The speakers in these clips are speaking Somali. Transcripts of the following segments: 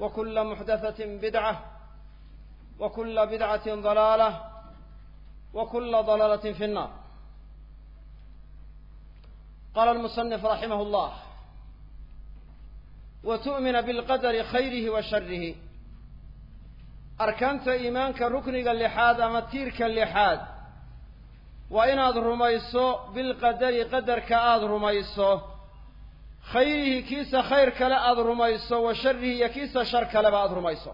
وكل محدثة بدعة وكل بدعة ضلالة وكل ضلالة في النار قال المصنف رحمه الله وتؤمن بالقدر خيره وشره أركانت إيمانك ركنك اللحاد أما تيرك اللحاد وإن أد رميسو بالقدر قدرك أد رميسو khayrihi kiisa khayr kale aada rumayso wa sharihi iyo kiisa shar kaleba aada rumayso.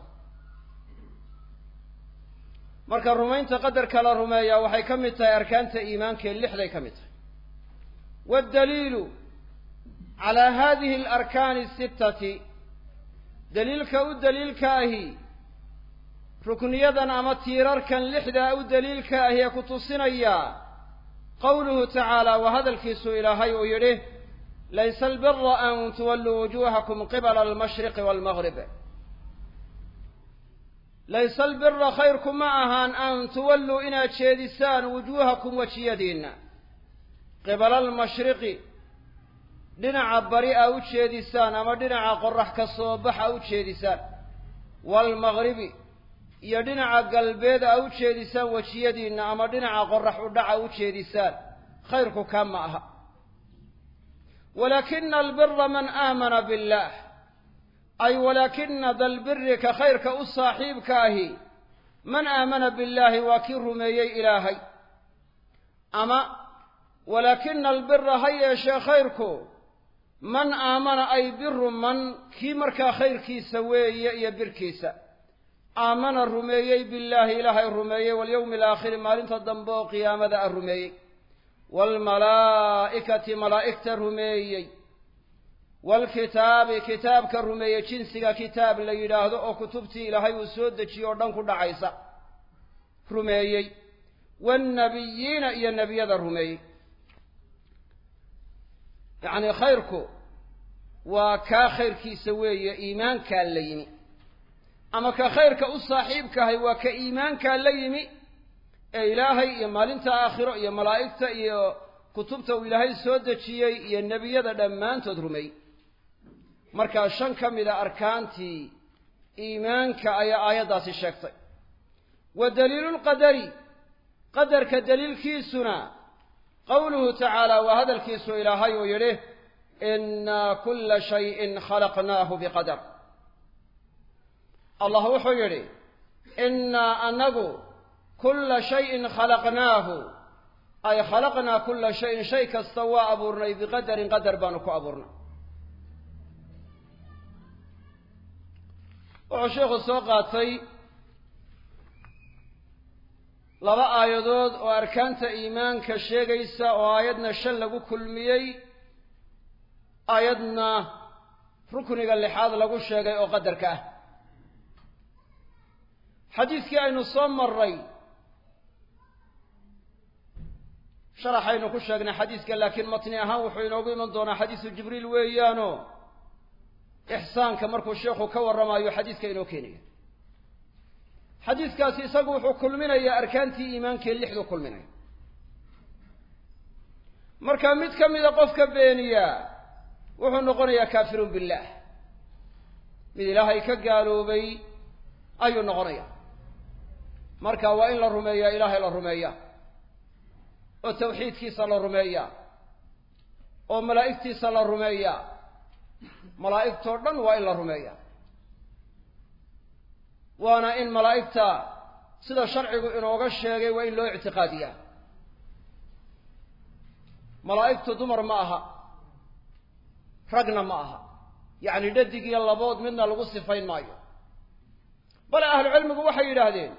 Marka rumaynta qadarka la rumeeyaa waxay ka mid tahay arkaanta iimaanka ee lixday ka mid tahay. Waddaliilu calaa hadihi alarkaani asittati daliilka u daliilka ahi rukniyadan ama tiirarkan lixdaa u daliilka ahi ee ku tusinaya qowluhu tacaala waa hadalkiisu ilaahay uu yidhi laysa albira an tuwalluu wujuuhakum qibala almashriqi waalmagrib laysa albira khayrku ma ahaan an tuwalluu inaad jeedisaan wujuuhakum wejiyadiinna qibala almashriqi dhinaca bari a u jeedisaan ama dhinaca qorax ka soo bax a u jeedisaan waalmagribi iyo dhinaca galbeed a u jeedisaan wejiyadiinna ama dhinaca qorax u dhaca u jeedisaan khayrku kaa aha walaakina albira man aamana billaah ay walaakina dalbiri ka khayrka u saaxiibka ahi man aamana billaahi waa kii rumeeyey ilaahay ama walaakina albira ha yeeshee khayrku man aamana ay biru man kii markaa khayrkiisa weeye iyo birkiisa aamana rumeeyey billaahi ilaahay rumeeyey walyowmi alaakhiri maalinta dambe oo qiyaamada a rumeeyey waalmalaa'ikati malaa'igta rumeeyey waalkitaabi kitaabka rumeeyey jinsiga kitaab la yidhaahdo oo kutubtii ilaahay uu soo dejiye oo dhan ku dhacaysa rumeeyey waannabiyiina iyo nebiyada rumeeyey yacnii khayrku waa kaa khayrkiisa weeye iimaankaa la yimi ama ka khayrka u saaxiibkahay waa ka iimaankaa la yimi ee ilaahay iyo maalinta aakhiro iyo malaa'igta iyo kutubta uu ilaahay soo dejiyey iyo nebiyada dhammaantood rumeeyey markaa shan ka mida arkaantii iimaanka ayaa aayaddaasi sheegtay. Wa daliilulqadari qadarka daliilkiisuna qowluhu tacaala waa hadalkiisu ilaahay uu yidhi innaa kulla shayin khalaqnaahu biqadar. Allah wuxuu yidhi innaa anagu kulla shayin khalaqnaahu. Ay khalaqnaa kulla shayin shay kasta waa abuurnay biqadarin qadar baanu ku abuurnay wuxuu sheikhu soo qaatay laba aayadood oo arkaanta iimaanka sheegaysa oo aayadna shan lagu kulmiyey aayadna rukniga lixaad lagu sheegay oo qadarka ah. Xadiiskii aynu soo maray sharaxaynu ku sheegnay xadiiska laakiin matni ahaan wuxuu inoogu iman doonaa xadiisu jibriil weeyaano. Ixsaanka markuu sheikhu ka warramayo xadiiska inoo keenaya. Xadiiskaasi isagu wuxuu kulminayaa arkaantii iimaankee lixdu kulminaya marka mid ka mida qofka beeniya wuxuu noqonayaa kaafirun billaah. Mid ilaahay ka gaaloobay ayuu noqonaya marka waa in la rumeeyaa ilaahay la rumeeya oo tawxiidkiisa la rumeeyaa oo malaa'igtiisa la rumeeyaa malaa'igtoo dhan waa in la rumeeyaa waana in malaa'igta sida sharcigu inooga sheegay waa in loo ictiqaadiyaa. Malaa'igtu dumar ma aha ragna ma aha yacni dhadig iyo labood midna lagu sifayn maayo. Bale ahlucilmigu waxay yidhaahdeen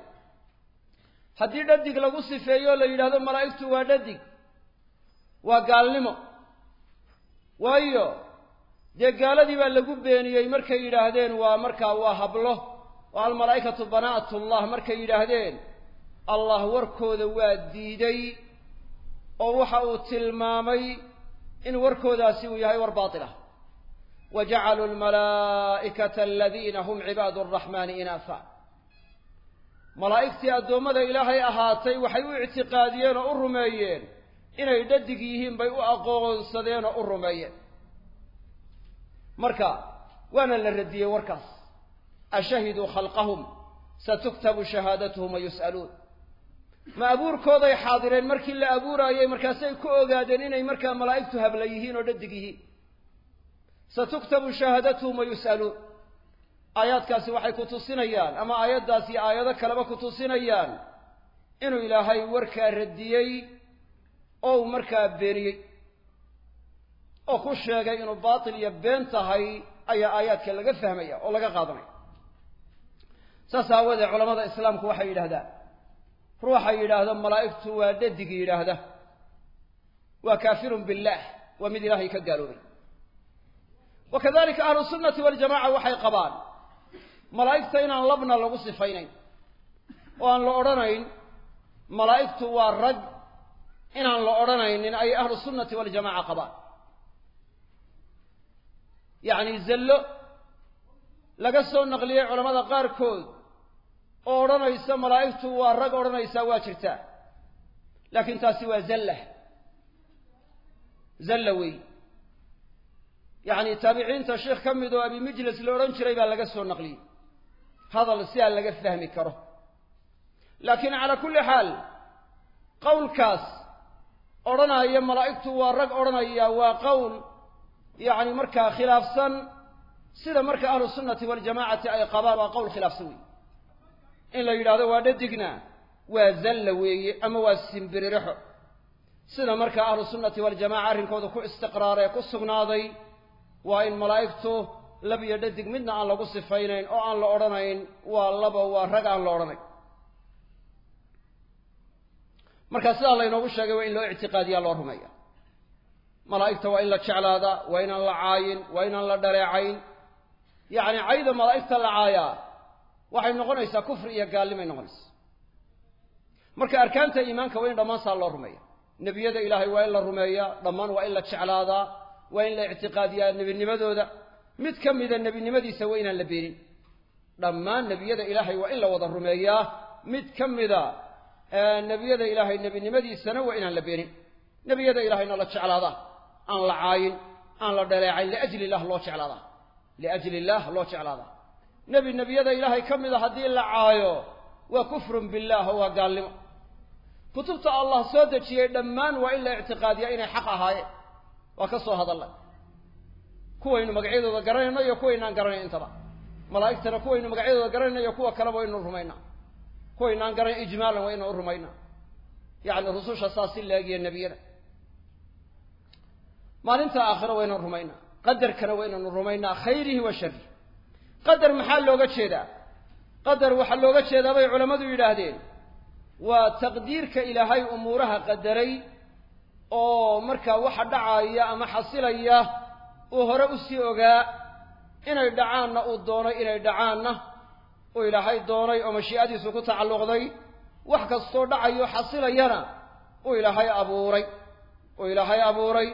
haddii dhadig lagu sifeeyo la yidhahdo malaa'igtu waa dhadig waa gaalnimo. Waayo dee gaaladii baa lagu beeniyey markay yidhaahdeen waa markaa waa hablo. Oo almalaa'ikatu banaatullah. Markay yidhaahdeen allah warkooda waa diiday oo waxa uu tilmaamay in warkoodaasi uu yahay war baatilah wa jacaluu almalaa'ikata aladiina hum cibaadu araxmaani inaafa malaa'igtii addoommada ilaahay ahaatay waxay u ictiqaadiyeen oo u rumeeyeen. Inay dhadig yihiin bay u aqoonsadeen oo u rumeeyeen. Marka waana la radiyey warkaas. Ashahiduu khalqahum satuktabu shahaadatuhum wa yus'aluun. Ma abuurkooday xaadireen markii la abuuraayey markaasay ku ogaadeen inay markaa malaa'igtu habla yihiin oo dhadig yihiin. Satuktabu shahaadatuhum wa yus'aluun aayaadkaasi waxay ku tusinayaan ama aayaddaas iyo aayado kaleba ku tusinayaan inuu ilaahay warkaa radiyey oo uu markaa beeniyey. Oo ku sheegay inuu baatil iyo been tahay ayaa aayaadka laga fahmaya oo laga qaadanaya. Saas aawadeed culamada islaamku waxay yidhahdaan ruuxa yidhaahdo malaa'igtu waa dhadig yidhaahda. Waa kaafirun billaah waa mid ilaahay ka gaaloobay wa kadalika ahlu sunnati waljamaca waxay qabaan malaa'igta inaan labna lagu sifaynayn oo aan la odhanayn malaa'igtu waa rag inaan la odhanaynin ay ahlu sunnati waljamaca qabaan. Yacni zallo laga soo naqliyey culamada qaarkood oo odhanaysa malaa'igtu waa rag odhanaysaa waa jirtaa. Laakiin taasi waa zalla. Zalla wey. Yacni taabiciinta sheekh ka mid oo abi mijlis la odhan jiray baa laga soo naqliyey hadal sidaa laga fahmi karo. Laakiin calaa kulli xaal qowlkaas odhanaya malaa'igtu waa rag odhanaya waa qowl yacni markaa khilaafsan sida marka ahlu sunnati waljamacati ay qabaan waa qowl khilaafsan weeye. In la yidhahdo waa dhadigna waa zalla weeye ama waa simbiririxo sida marka ahlu sunnati waljamaca arrinkooda ku istiqraaree ku sugnaaday waa in malaa'igtu lab iyo dhadig midna aan lagu sifaynayn oo aan la odhanayn waa laba waa rag aan la odhanayn marka sidaa laynoogu sheegay waa in loo ictiqaadiyaa loo rumeeya malaa'igta waa in la jeclaadaa waa inaan la caayin waa inaan la dhaleecayn yacni cayda malaa'igta la caayaa waxay noqonaysaa kufri iyo gaallimay noqonaysaa marka arkaanta iimaanka waa in dhammaan saa loo rumeeya nebiyada ilaahay waa in la rumeeyaa dhammaan waa in la jeclaadaa waa in la ictiqaadiyaa nebinimadooda mid ka mida nebinimadiisa waa inaan la beenin dhammaan nebiyada ilaahay waa in la wada rumeeyaa. Mid ka mida nebiyada ilaahay nebinimadiisana waa inaan la beenin nebiyada ilaahayna la jeclaadaa aan la caayin aan la dhaleecayn. Liajli illah loo jeclaadaa liajli illaah loo jeclaadaa nebi nebiyada ilaahay ka mida haddii la caayo waa kufrun billaah oo waa gaalnimo. Kutubta allah soo dejiyey dhammaan waa in la ictiqaadiyaa inay xaq ahaayeen waa ka soo hadallay kuwaynu magacyadooda garanayno iyo kuwaynaan garanayn intaba. Malaa'igtana kuwaynu magacyadooda garanayno iyo kuwa kaleba waynu rumaynaa kuwaynaan garanayn ijmaalan waa ynu rumaynaa yacni rususha saas si laagiya nebiyada. Maalinta aakhiro waynu rumaynaa qadarkana waynanu rumaynaa khayrihi wa sharih qadar maxaa looga jeedaa? Qadar waxaa looga jeedaa bay culammadu yidhaahdeen. Waa taqdiirka ilaahay umuuraha qadaray oo markaa waxa dhacaaya ama xasilaya uu hore u sii ogaa inay dhacaanna uu doonay inay dhacaanna uu ilaahay doonay oo mashii'adiisu ku tacalluqday wax kastoo dhacayo xasilayana uu ilaahay abuuray uu ilaahay abuuray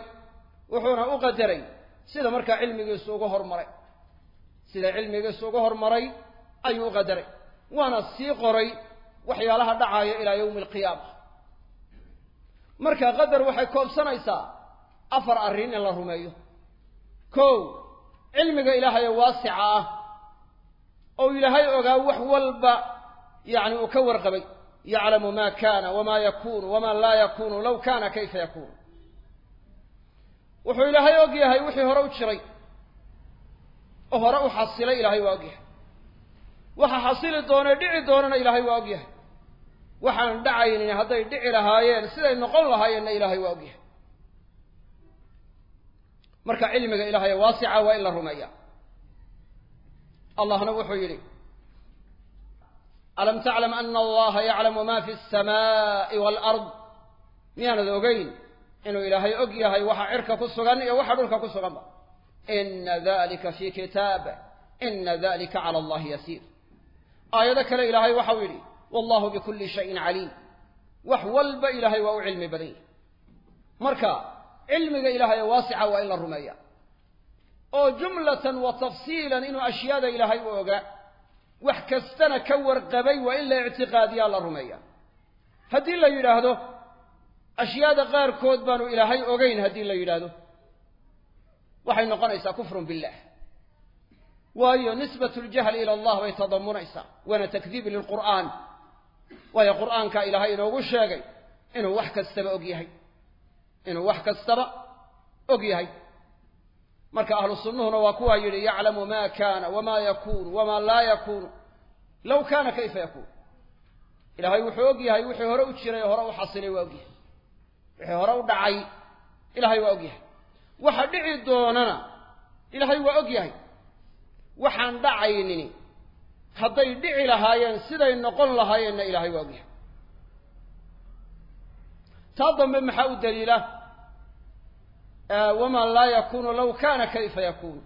wuxuuna u qadaray sida markaa cilmigiisu uga hormaray. Sida cilmigiisu uga hormaray ayuu u qadaray. Waana sii qoray waxyaalaha dhacaaya ilaa yowmi alqiyaama marka qadar waxay koobsanaysaa afar arrin in la rumeeyo kow cilmiga ilaahay ee waasica ah oo ilaahay ogaa wax walba yacni uu ka warqabay. Yaclamu ma kana wama yakunu wama laa yakunu law kana kayfa yakunu wuxuu ilaahay og yahay wixii hore u jiray oo hore u xasilay ilaahay waa og yahay. Waxa xasili doonee dhici doonana ilaahay waa og yahay. Waxaan dhacaynin hadday dhici lahaayeen siday noqon lahaayeenna ilaahay waa og marka cilmiga ilaahay waasica waa in la rumeeya allahna wuxuu yidhi alam taclam ana allaha yaclamu ma fi alsamaa'i waalard miyaanad ogeyn inuu ilaahay og yahay waxa cirka ku sugan iyo waxa dhulka ku suganba. Ina dalika fi kitaab ina dalika cala allahi yasiir. Aayado kale ilaahay waxau yidhi wallahu bikulli shayin caliim. Wax walba ilaahay waa u cilmi badan yahy marka cilmiga ilaahay ee waasica waa in la rumeeya. oo jumlatan wa tafsiilan inuu ashyaada ilaahay u ogaa wax kastana ka warqabay waa in la ictiqaadiyaa la rumeeya. Haddii la yidhaahdo ashyaada qaarkood baanu ilaahay ogeyn haddii la yidhaahdo. Waxay noqonaysaa kufrun billah. Waayo nisbatu ljahli ila allah bay tadamunaysaa waana takdiib lilqur'aan waayo qur'aankaa ilaahay inoogu sheegay inuu wax kastaba og yahay inuu wax kastaba og yahay. Marka ahlu sunnuhuna waa kuwaa yidhi yaclamu ma kana wama yakunu wama laa yakunu low kana kayfa yakun ilaahay wuxuu og yahay wixii hore u jiray hore u xasilay waa og yahay. Wixii hore u dhacay ilaahay waa og yahay. Waxa dhici doonana ilaahay waa og yahay. Waxaan dhacaynini hadday dhici lahaayeen siday noqon lahaayeenna ilaahay waa og yahay. Taa dambe maxaa u daliila wamaa laa yakunu low kana kayfa yakunu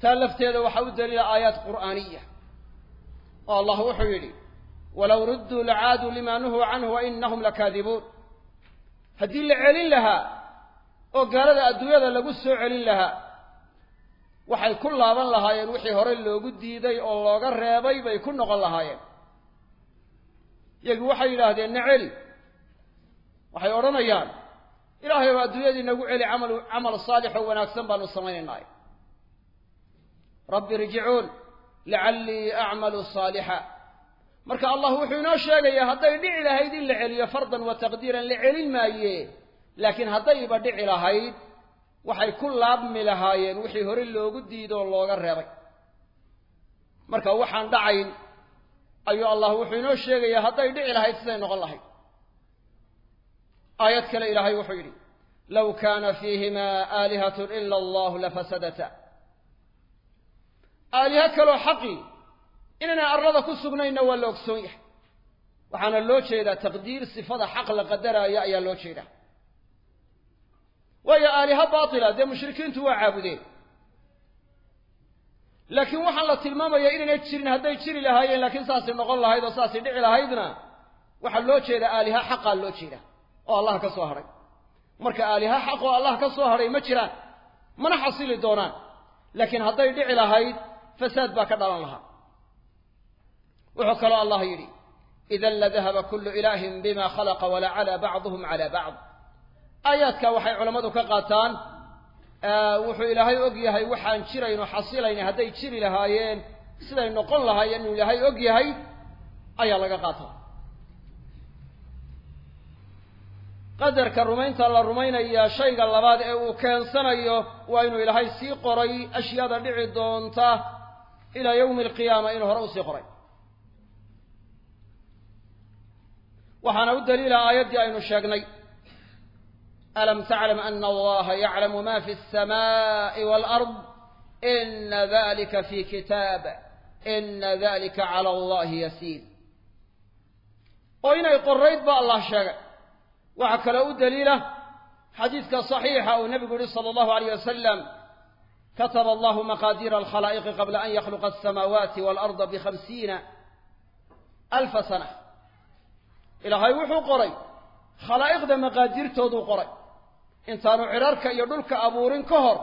taa lafteeda waxaa u daliila aayaat qur'aaniya. Oo allah wuxuu yidhi walow rudduu lacaaduu lima nuhuu canhu wainahum lakaadibuun haddii la celin lahaa oo gaalada adduunyada lagu soo celin lahaa waxay ku laaban lahaayeen wixii hore loogu diiday oo looga reebay bay ku noqon lahaayeen. Yagi waxay yidhaahdeen na celi waxay odhanayaan ilaahay oo adduunyadii nagu celi camal camal saalix oo wanaagsan baanu samaynaynaaye rabbi irjicuun lacallii acmalu saalixa. Marka allah wuxuu inoo sheegayaa hadday dhici lahayd in la celiyo fardan wa taqdiiran la celin maaye laakiin haddayba dhici lahayd waxay ku laabmi lahaayeen wixii hore loogu diido oo looga reebay. Marka waxaan dhacayn ayuu allah wuxuu inoo sheegayaa hadday dhici lahayd siday noqon lahayd aayad kale ilaahay wuxuu yidhi low kaana fiihima aalihatun ila allahu lafasadata aaliha kaloo xaqii inaynaan arlada ku sugnayna waa la ogsoon yahay. Waxaana loo jeedaa taqdiir sifada xaq la qadaraayo ayaa loo jeedaa. Waayo aaliha baatila dee mushrikiintu waa caabudeen. Laakiin waxaan la tilmaamayaa inaynay jirin hadday jiri lahaayeen laakiin saasay noqon lahayd oo saasay dhici lahaydna waxaa loo jeedaa aaliha xaqaa loo jeeda oo allah ka soo hadhay marka aaliha xaq oo allah ka soo hadhay ma jiraan mana xasili doonaan. Laakiin hadday dhici lahayd fasaad baa ka dhalan lahaa. Wuxuu kaloo allah yidhi idan ladahaba kullu ilaahin bima khalaqa walacala bacduhum cala bacd. Aayaadka waxay culammadu ka qaataan wuxuu ilaahay og yahay waxaan jirayno xasilayna hadday jiri lahaayeen siday noqon lahaayeen inuu ilaahay og yahay ayaa laga qaataa qadarka rumaynta la rumaynayaa shayga labaad ee uu keensanayo waa inuu ilaahay sii qoray ashyaada dhici doonta ilaa yowmi alqiyaama inuu hore u sii qoray. Waxaana u daliila aayaddii aynu sheegnay alam taclam ana allaha yaclamu ma fi alsamaai walard ina dalika fi kitaab ina dalika cala allahi yasiir. Oo inay qorayd ba allah sheegay waxaa kaloo u daliila xadiidka صaxiixa uu nebigu yihi salى allahu alayh wasalam kataba allahu maqaadiira alkhalaa'iqi qabla an yakhluqa alsamaawaati waalarda bikhamsiina alfa sana. Ilaahay wuxuu qoray khalaa'iqda maqaadirtooduu qoray. Intaanu cidharka iyo dhulka abuurin ka hor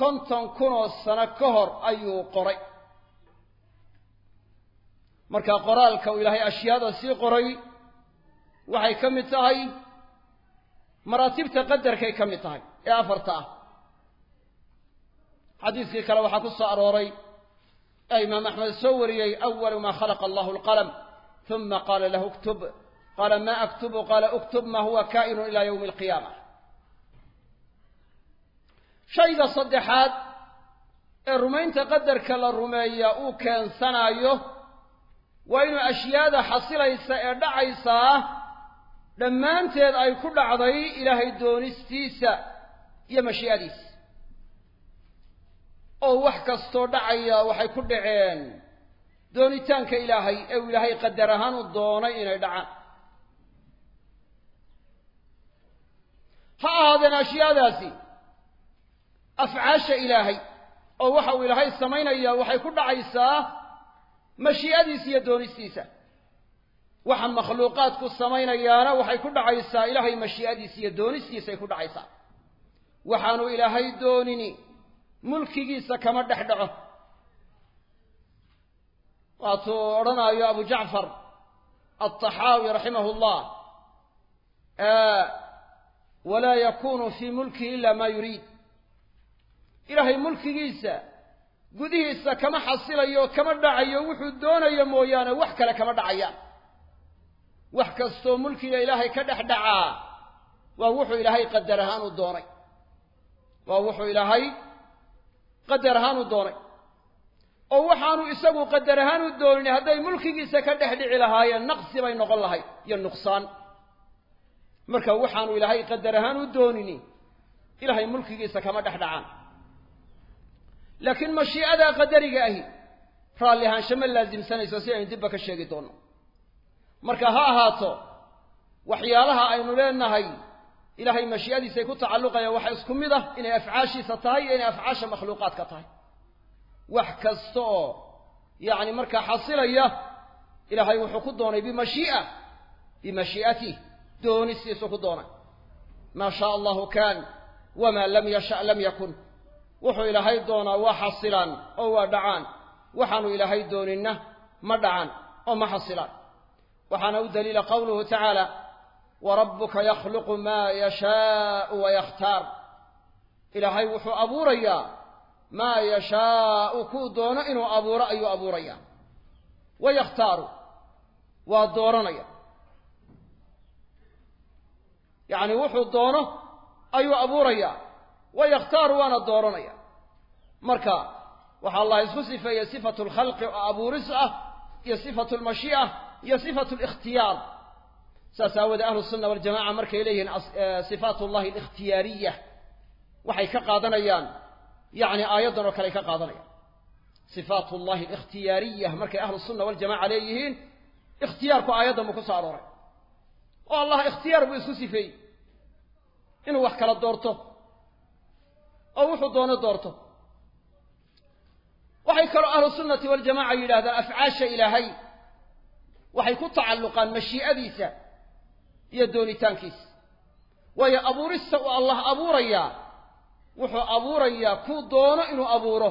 konton kunoo sano ka hor ayuu qoray. Marka qoraalka uu ilaahay ashyaada sii qoray waxay ka mid tahay maraatibta qadarkay ka mid tahay ee afarta ah. Xadiiskii kale waxaa ku soo arooray ee imaam axmed soo wariyey awalu maa khalaqa allahu alqalam uma qaala lahu uktub qaala ma aktubu qaala uktub ma huwa kaa'inu ila yowmi alqiyaama. Shayga saddexaad ee rumaynta qadarka la rumeeya uu keensanaayo waa inuu ashyaada xasilaysa ee dhacaysaa dhammaanteed ay ku dhacday ilaahay doonistiisa iyo mashii'adiisa oo wax kastoo dhacaya waxay ku dhaceen doonitaanka ilaahay ee uu ilaahay qadar ahaan u doonay inay dhacaan. Ha ahaadeen ashyaadaasi afcaasha ilaahay oo waxa uu ilaahay samaynayaa waxay ku dhacaysaa mashii'adiisa iyo doonistiisa waxa makhluuqaadku samaynayaana waxay ku dhacaysaa ilaahay mashii'adiisa iyo doonistiisay ku dhacaysaa. Waxaanu ilaahay doonini mulkigiisa kama dhex dhaco. Waatuu odhanaayo abu jacfar alطaxaawi raximah اllah walaa yakunu fii mulkihi ila ma yuriid. Ilaahay mulkigiisa gudihiisa kama xasilayo kama dhacayo wuxuu doonayo mooyaane wax kale kama dhacayaan wax kastoo mulkiga ilaahay ka dhex dhacaa waa wuxuu ilaahay qadar ahaan u doonay. Waa wuxuu ilaahay qadar ahaan u doonay. Oo waxaanu isagu qadar ahaan u doonin hadday mulkigiisa ka dhex dhici lahaayeen naqsi bay noqon lahayd iyo nuqsaan. Marka waxaanu ilaahay qadar ahaan u doonini ilaahay mulkigiisa kama dhex dhacaan. Laakiin mashii'adaa qadariga ahi raalli ahaansho ma laasimsanayso si aynu dibba ka sheegi doonno marka ha ahaato waxyaalaha aynu leenahay ilaahay mashii'adiisay ku tacalluqayaan waxaa isku mid ah inay afcaashiisa tahay iyo inay afcaasha makhluuqaadka tahay. Wax kasta oo yacni markaa xasilaya ilaahay wuxuu ku doonay bimashii'a bimashii'atih doonistiisu ku doonay. Maa shaa allahu kaan wamaa lam yasha lam yakun. Wuxuu ilaahay doonaa waa xasilaan oo waa dhacaan. Waxaanu ilaahay dooninna ma dhacaan oo ma xasilaan waxaana u daliila qowluhu tacaala warabuka yakhluqu maa yashaau wayakhtaar ilaahay wuxuu abuurayaa maa yashaau kuu doono inuu abuuro ayuu abuurayaa. Wayakhtaaru waa dooranaya. Yacni wuxuu doono ayuu abuurayaa wayakhtaaru waana dooranaya. Marka waxaa allah isku sifeeyey sifatu lkhalqi oo abuuris ah iyo sifatu lmashii'a iyo sifatu likhtiyaar saas ahlu sunna waljamaca markay leeyihiin sifaat llahi alikhtiyaariya waxay ka qaadanayaan yacni aayaddan oo kale ay ka qaadanayaan. Sifaat llahi alikhtiyaariya markay ahlu sunna waljamaca leeyihiin ikhtiyaarku aayaddan buu ku soo arooray. Oo allah ikhtiyaar buu isku sifeeyey. Inuu wax kala doorto. Oo wuxuu doono doorto. Waxay kaloo ahlu sunnati waljamaca yidhahdaan afcaasha ilaahay waxay ku tacalluqaan mashii'adiisa iyo doonitaankiisa waayo abuurista uu allah abuurayaa wuxuu abuurayaa kuu doono inuu abuuro.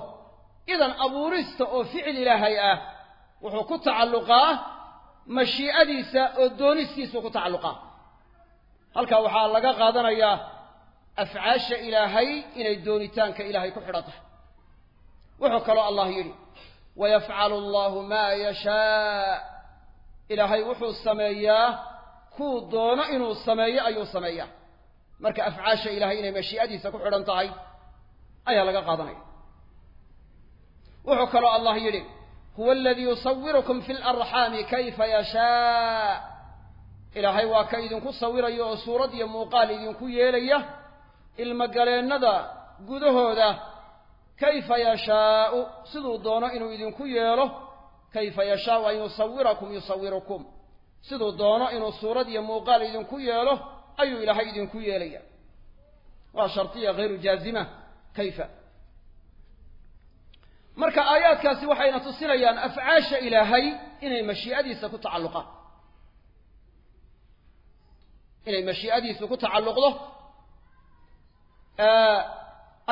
Idan abuurista oo ficil ilaahay ah wuxuu ku tacalluqaa mashii'adiisa oo doonistiisuu ku tacalluqaa. Halkaa waxaa laga qaadanayaa afcaasha ilaahay inay doonitaanka ilaahay ku xidhan tahay wuxuu kaloo allah yidhi wayafcalu allahu maa yashaa ilaahay wuxuu sameeyaa kuu doono inuu sameeyo ayuu sameeyaa. Marka afcaasha ilahay inay mashii'adiisa ku xidhan tahay ayaa laga qaadanaya. Wuxuu kaloo allah yidhi huwa aladii yusawirukum fi larxaami kayfa yashaa. Ilaahay waa ka idinku sawiraya oo suurad iyo muuqaal idinku yeelaya ilmogaleennada gudahooda kayfa yashaau? Siduu doono inuu idinku yeelo kayfa yashaau an yusawirakum yusawirukum siduu doono inuu suurad iyo muuqaal idinku yeelo ayuu ilaahay idinku yeelaya waa shardiya hayru jaazima kayfa marka aayaadkaasi waxayna tusinayaan afcaasha ilaahay inay mashii'adiisa ku tacalluqaan inay mashii'adiisu ku tacalluqdo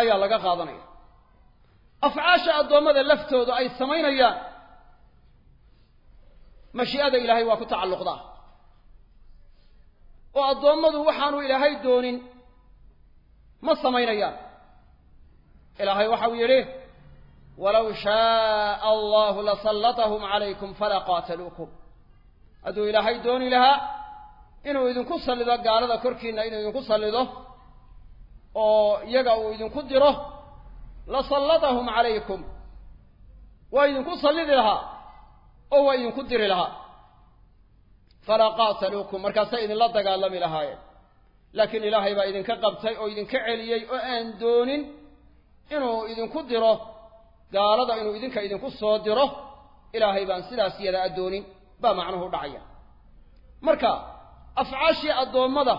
ayaa laga qaadanaya afcaasha addoommada laftooda ay samaynayaan mashii'ada ilaahay waa ku tacalluqdaa. Oo addoommadu waxaanu ilaahay doonin ma samaynayaan. Ilaahay waxau yidhi walow shaaa allahu lasallatahum calaykum falaa qaataluukum. Hadduu ilaahay dooni lahaa inuu idinku sallido gaalada korkiinna inuu idinku sallido oo iyaga uu idinku diro lasallatahum calaykum waa idinku sallidi lahaa oo waa idinku diri lahaa. Falaa qaataluukum markaasay idinla dagaalami lahaayeen. Laakiin ilaahay baa idinka qabtay oo idinka celiyey oo aan doonin inuu idinku diro gaalada inuu idinka idinku soo diro ilaahay baan sidaas yada addoonin baa macnuhu dhacaya. Marka afcaashii addoommada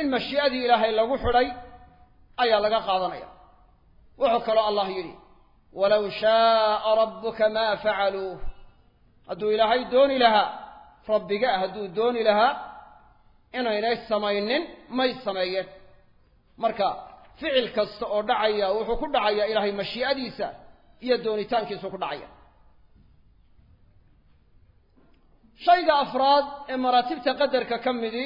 in mashii'adii ilaahay lagu xidhay ayaa laga qaadanaya. Wuxuu kaloo allah yidhi walow shaaa rabbuka maa facaluuh hadduu ilaahay dooni lahaa rabbiga hadduu dooni lahaa inaynay samaynin may sameeyeen. Marka ficil kasta oo dhacaya wuxuu ku dhacayaa ilaahay mashii'adiisa iyo doonitaankiisu ku dhacaya. Shayga afraad ee maraatibta qadarka ka midi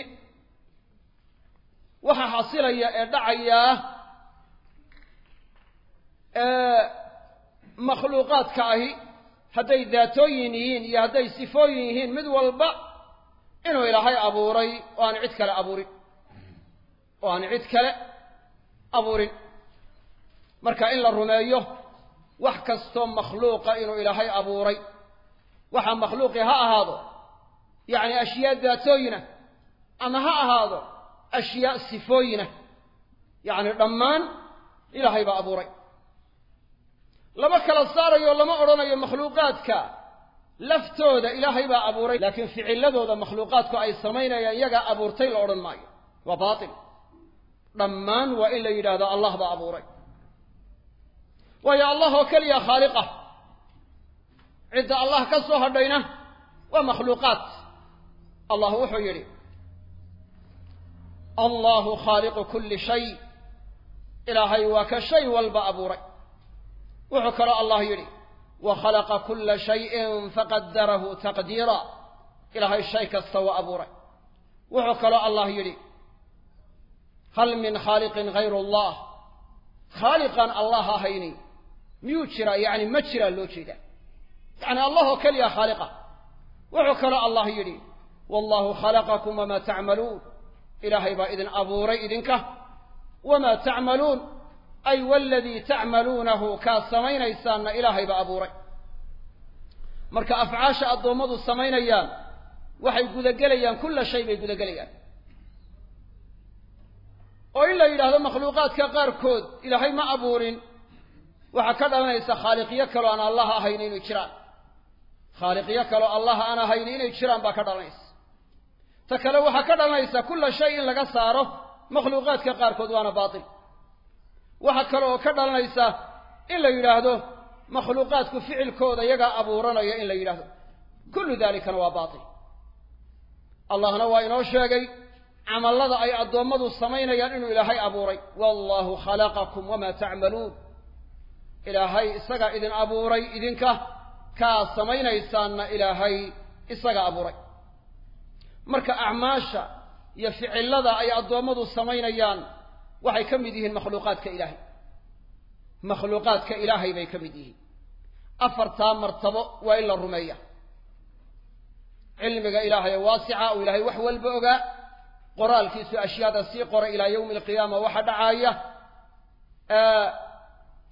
waxaa xasilaya ee dhacayaa makhluuqaadka ahi hadday daatooyin yihiin iyo hadday sifooyin yihiin mid walba inuu ilaahay abuuray oo aan cid kale abuurin. Oo aan cid kale abuurin. Marka in la rumeeyo wax kastoo makhluuqa inuu ilaahay abuuray. Waxa makhluuqi ha ahaado yacni ashyaa daatooyinah ama ha ahaado ashyaa sifooyinah yacni dhammaan ilaahay baa abuuray lama kala saarayo lama odhanayo makhluuqaadka. Laftooda ilaahay baa abuuray laakiin ficiladooda makhluuqaadku ay samaynayaan iyagaa abuurtay la odhan maayo. Waa baatil. Dhammaan waa in la yidhaahdo allah baa abuuray. Waayo allah oo keliya khaaliqah cidda allah ka soo hadhayna waa makhluuqaad. Allah wuxuu yidhi allahu khaaliqu kulli shay. Ilaahay waa ka shay walba abuuray wuxuu kaloo allah yidhi wa khalaqa kulla shayin faqadarahu taqdiira. Ilaahay shay kasta waa abuuray. Wuxuu kaloo allah yidhi hal min khaaliqin hayru allah khaaliqan allah ahayni miyuu jiraa? Yacni ma jiraa loo jeedaa? Yacni allah oo keliya khaaliqa. Wuxuu kaloo allah yidhi wallahu khalaqakum wamaa tacmaluun ilaahay baa idin abuuray idinka. Wamaa tacmaluun ay waladii tacmaluunahu kaad samaynaysaanna ilaahay baa abuuray. Marka afcaasha addoommadu samaynayaan waxay gudagelayaan kulla shay bay gudagelayaan. Oo in la yidhaahdo makhluuqaadka qaarkood ilaahay ma abuurin waxaa ka dhalanaysa khaaliqyo kaloo aan allah ahayn inay jiraan. Khaaliqyo kaloo allah aan ahayn inay jiraan baa ka dhalanaysa. Ta kale waxaa ka dhalanaysa kulla shay in laga saaro makhluuqaadka qaarkood waana baatil waxaa kale oo ka dhalanaysa in la yidhaahdo makhluuqaadku ficilkooda iyagaa abuuranaya in la yidhaahdo. Kullu dalikana waa baatil. Allahna waa inoo sheegay camallada ay addoommadu samaynayaan inuu ilaahay abuuray. Wallahu khalaqakum wamaa tacmaluun. Ilaahay isagaa idin abuuray idinka kaa samaynaysaanna ilaahay isaga abuuray. Marka acmaasha iyo ficillada ay addoommadu samaynayaan waxay ka mid yihiin makhluuqaadka ilaahay. Makhluuqaadka ilaahay bay ka mid yihiin. Afartaa martabo waa in la rumeeya cilmiga ilaahay waasica uu ilaahay wax walba ogaa. Qoraalkiisu ashyaada sii qoray ilaa yowmi alqiyaama waxa dhacaaya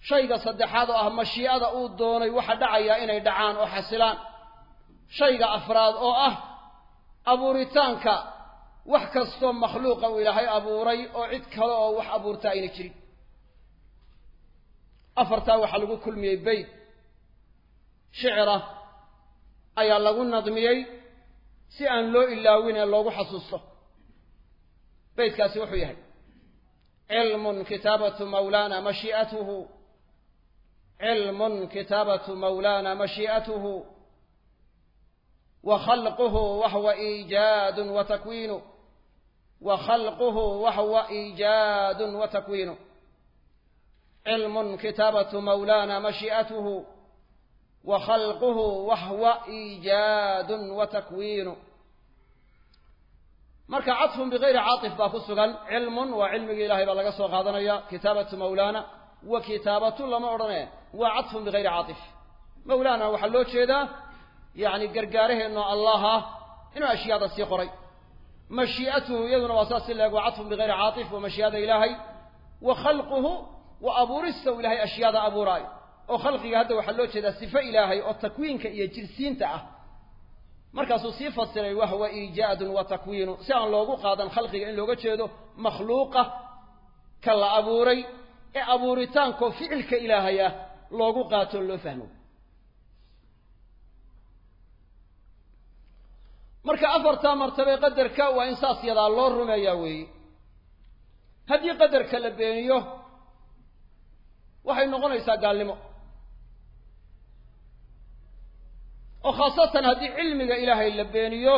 shayga saddexaad oo ah mashii'ada uu doonay waxa dhacaya inay dhacaan oo xasilaan. Shayga afraad oo ah abuuritaanka wax kastoo makhluuqa uu ilaahay abuuray oo cid kale oo wax abuurta ayna jirin. Afartaa waxaa lagu kulmiyey beyt shicira ayaa lagu nadmiyey si aan loo ilaawin ee loogu xasuusto. Beytkaasi wuxuu yahay cilmun kitaabatu mawlaana mashii'atuhu cilmun kitaabatu mawlaana mashii'atuhu wa khalquhu wahwa iijaadun wa takwiinu cilmun kitaabatu mawlaana mashii'atuhu wa khalquhu wahwa iijaadun wa takwiinu marka cadfun bigayri caatif baa ku sugan. Cilmun waa cilmigii ilahay baa laga soo qaadanaya kitaabatu mawlaana wa kitaabatu lama odhane waa cadfun bigayri caatif mawlaana waxaa yacni gargaaraheenno allah ah inuu ashyaada sii qoray. Mashii'atuhu iyaduna waa saas si leeg waa cadfun bigayri caatif waa mashii'ada ilaahay wa khalquhu wa abuurista uu ilahay ashyaada abuuraayo. Oo khalqiga hadda waxaa loo jeedaa sifo ilaahay oo takwiinka iyo jirsiinta ah. Markaasuu sii fasiray wahwa iijaadun wa takwiinu. Si aan loogu qaadan khalqiga in looga jeedo makhluuqa ka la abuuray ee abuuritaankoo ficilka ilaahay ah loogu qaato o loo fahmo marka afartaa martabe qadarka waa in saas yadaa loo rumeeyaa weeye haddii qadarka la beeniyo waxay noqonaysaa gaalnimo. Oo khaasatan haddii cilmiga ilaahay la beeniyo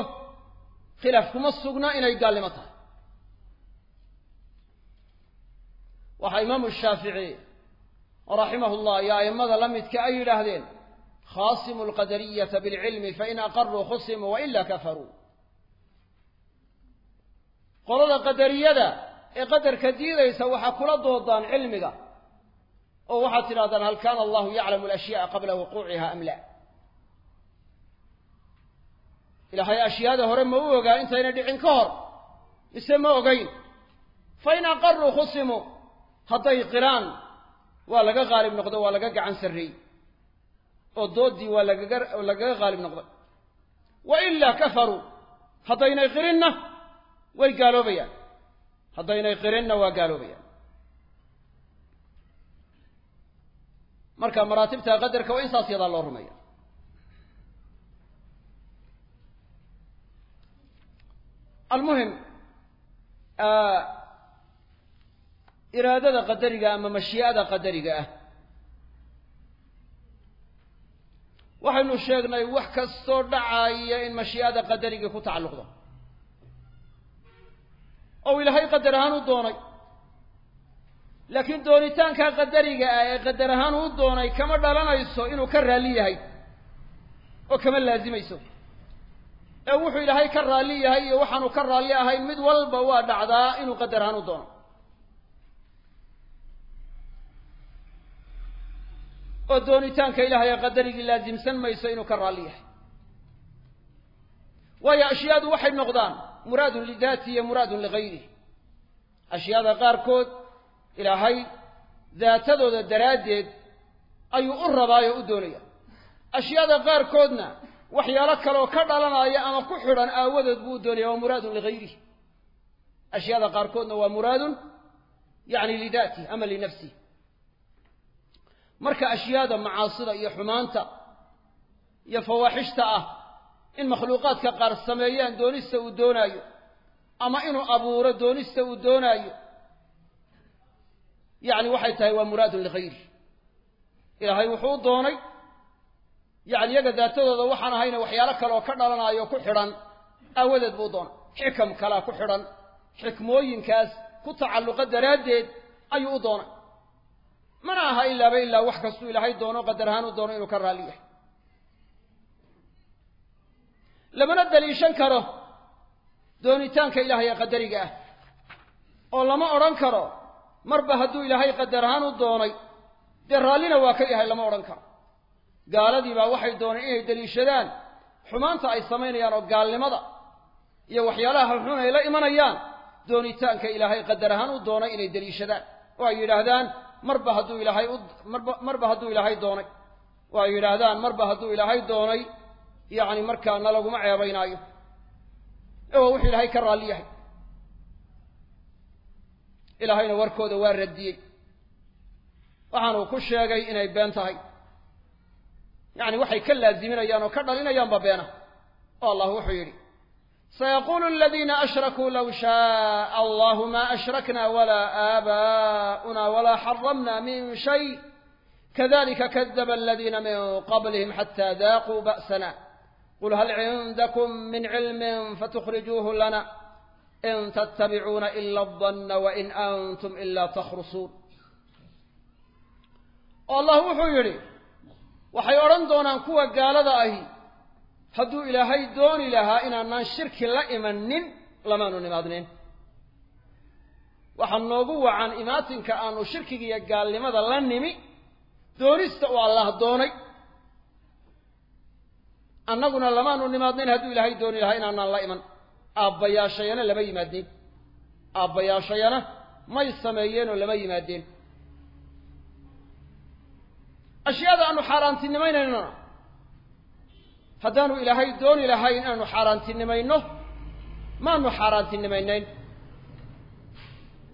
khilaaf kuma sugna inay gaalnimo tahay. Waxaa imaamu shaafici raximahu llah iyo a'immada la midka ay yidhaahdeen khaasimu alqadariyata bilcilmi fain aqaruu khusimuu waila kafaruu qolada qadariyada ee qadarka diidaysa waxaa kula doodaan cilmiga oo waxaad tidhahdaan hal kaana allahu yaclamu alashyaaa qabla wuquuciha am la ilaahay ashyaada hore ma u ogaa intayna dhicin ka hor mise ma ogayn fain aqaruu khusimuu hadday qiraan waa laga qaalib noqdo waa laga gacan sarreeyey oo doodii waa lagaga lagaga qaalib noqday. Wa kafaruu haddaynay qirinna way gaaloobayaan. Haddaynay qirinna waa gaaloobayaan. Marka maraatibta qadarka waa in saas yadaa loo rumeeya almuhim iraadada qadariga ama mashii'ada qadariga ah waxaynu sheegnay wax kastoo dhacaaya in mashii'ada qadarigii ku tacalluqdo. Oo ilaahay qadar ahaan u doonay. Laakiin doonitaanka qadariga ah ee qadar ahaan u doonay kama dhalanayso inuu ka raalli yahay oo kama laazimayso. Ee wuxuu ilaahay ka raalli yahay iyo waxaanu ka raalli ahayn mid walba waa dhacdaa inuu qadar ahaan u doono oo doonitaanka ilaahay ee qadarigii laasimsan mayso inuu ka raalli yahay. Waayo ashyaadu waxay noqdaan muraadun lidaati iyo muraadun ligayrihi ashyaada qaarkood ilaahay daatadooda daraaddeed ayuu u rabaayoo u doonaya. Ashyaada qaarkoodna waxyaalo kaleoo ka dhalanaya ama ku xidhan aawadood buu u doonaya waa muraadun ligayrihi ashyaada qaarkoodna waa muraadun yacni lidaatih ama linafsih marka ashyaada macaasida iyo xumaanta iyo fawaaxishta ah in makhluuqaadka qaar sameeyaan doonista uu doonaayo ama inuu abuuro doonista uu doonaayo yacni waxay tahay waa muraadun ligayri ilaahay wuxuu doonay yacni iyaga daatadooda waxaan ahayna waxyaalo kale oo ka dhalanayo ku xidhan aawadeed buu doonay. Xikam kalaa ku xidhan xikmooyinkaas ku tacalluqa daraaddeed ayuu u doonay mana aha ilaaba ilaa wax kastuu ilaahay doono qadar ahaan u doono inuu ka raalli yahay. Lamana daliishan karo doonitaanka ilaahay ee qadariga ah. Oo lama odhan karo marba hadduu ilaahay qadar ahaan u doonay dee raallina waa ka yahay lama odhan karo. Gaaladii baa waxay dooneen inay daliishadaan xumaanta ay samaynayaan oo gaalnimada iyo waxyaalaha xun ay la imanayaan doonitaanka ilaahay qadar ahaan u doonay inay daliishadaan. Oo ay yidhaahdaan marba hadduu ilaahay u marba marba hadduu ilaahay doonay. Oo ay yidhaahdaan marba hadduu ilaahay doonay yacni markaa na laguma ceebaynaayo. Ee wuxuu ilaahay ka raalli yahay. Ilaahayna warkooda waa radiyey. Waxaanuu ku sheegay inay been tahay. Yacni waxay ka laaziminayaan oo ka dhalinayaanba beena. Oo allah wuxuu yidhi aladiina ashrakuu low shaaa allahu ma ashrakna walaa aabaa'una walaa xaramna min shay kadalika kadaba aladiina min qablihim xata daaquu ba'sana qul hal cindakum min cilmin fatukhrijuuhu lana in tattabicuuna ila adanna wain antum ila takhrusuun oo allah wuxuu yidhi waxay odhan doonaan kuwa gaalada ahi hadduu ilaahay dooni lahaa inaanaan shirki la imanin lamaanu nimaadnin waxaa noogu wacan imaatinka aanu shirkiga iyo gaalnimada la nimi. Doonista uu allah doonay. Annaguna lamaanu nimaadnayn hadduu ilaahay dooni lahaa inaanaan la iman. Aabbayaashayana lama yimaadeen aabbayaashayana may sameeyeenoo lama yimaadeen ashyaada aanu xaaraantinimaynaynona haddaanu ilaahay dooni lahayn inaanu xaaraantinimayno maanu xaaraantinimaynayn.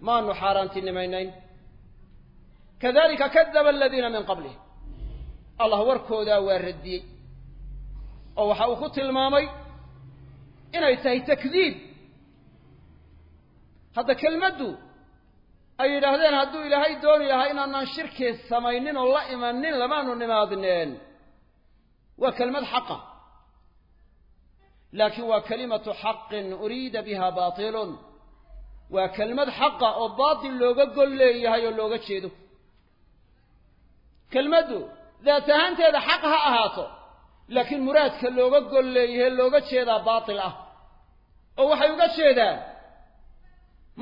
Maanu xaaraantinimaynayn. Kadalika kadaba aladiina min qablih. Allah warkoodaa waa radiyey oo waxa uu ku tilmaamay inay tahay takdiib. Hadda kelmaddu ay yidhaahdeen hadduu ilaahay dooni lahaa inaanaan shirki samaynin oo la imanin lamaanu nimaadneen. Waa kelmad xaqa laakiin waa kalimatu xaqin uriida biha baatilun. Waa kelmad xaqa oo baatil looga gol leeyahay oo looga jeedo. Kelmaddu daat ahaanteeda xaq ha ahaato laakiin muraadka looga gol leeyahay looga jeedaa baatil ah. Oo waxay uga jeedaan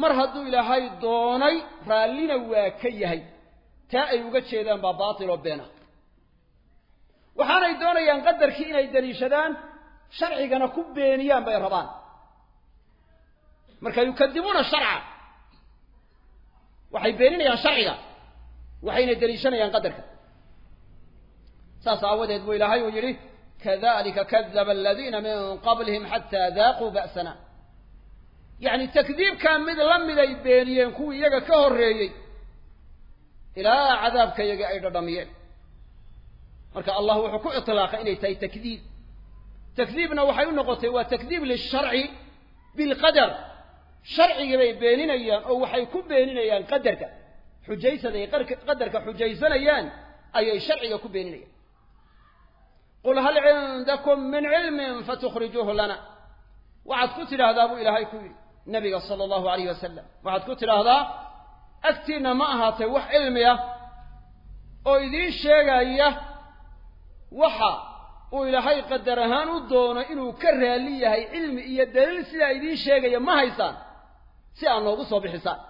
mar hadduu ilaahay doonay raallina waa ka yahay. Taa ay uga jeedaan baa baatil oo been ah. Waxaanay doonayaan qadarkii inay daliishadaan sharcigana ku beeniyaan bay rabaan. Marka yukadibuuna sharca. Waxay beeninayaan sharciga. Waxayna deliishanayaan qadarka. Saas aawadeed buu ilaahay uu yidhi kadalika kadaba aladiina min qablihim xataa daaquu ba'sana. Yacni takdiibkaa mid la miday beeniyeen kuwii iyaga ka horreeyey ilaa cadaabka iyaga ay dhadhamiyeen. Marka allah wuxuu ku itlaaqay inay tahay takdiib takdiibna waxay u noqotay waa takdiib lisharci bilqadar sharcigii bay beeninayaan oo waxay ku beeninayaan qadarka xujaysada ay qadarka xujaysanayaan ayay sharciga ku beeninayaan qul hal cindakum min cilmin fatukhrijuuhu lana waxaad ku tidhaahdaa buu ilaahay ku yidhi nabiga sala allahu alayh wasalam waxaad ku tidhaahdaa agtiinna ma ahaatay wax cilmi ah oo idiin sheegaya waxa uu ilaahay qadar ahaan u doono inuu ka raalli yahay cilmi iyo daliil sidaa idiin sheegaya ma haysaan si aad noogu soo bixisaan.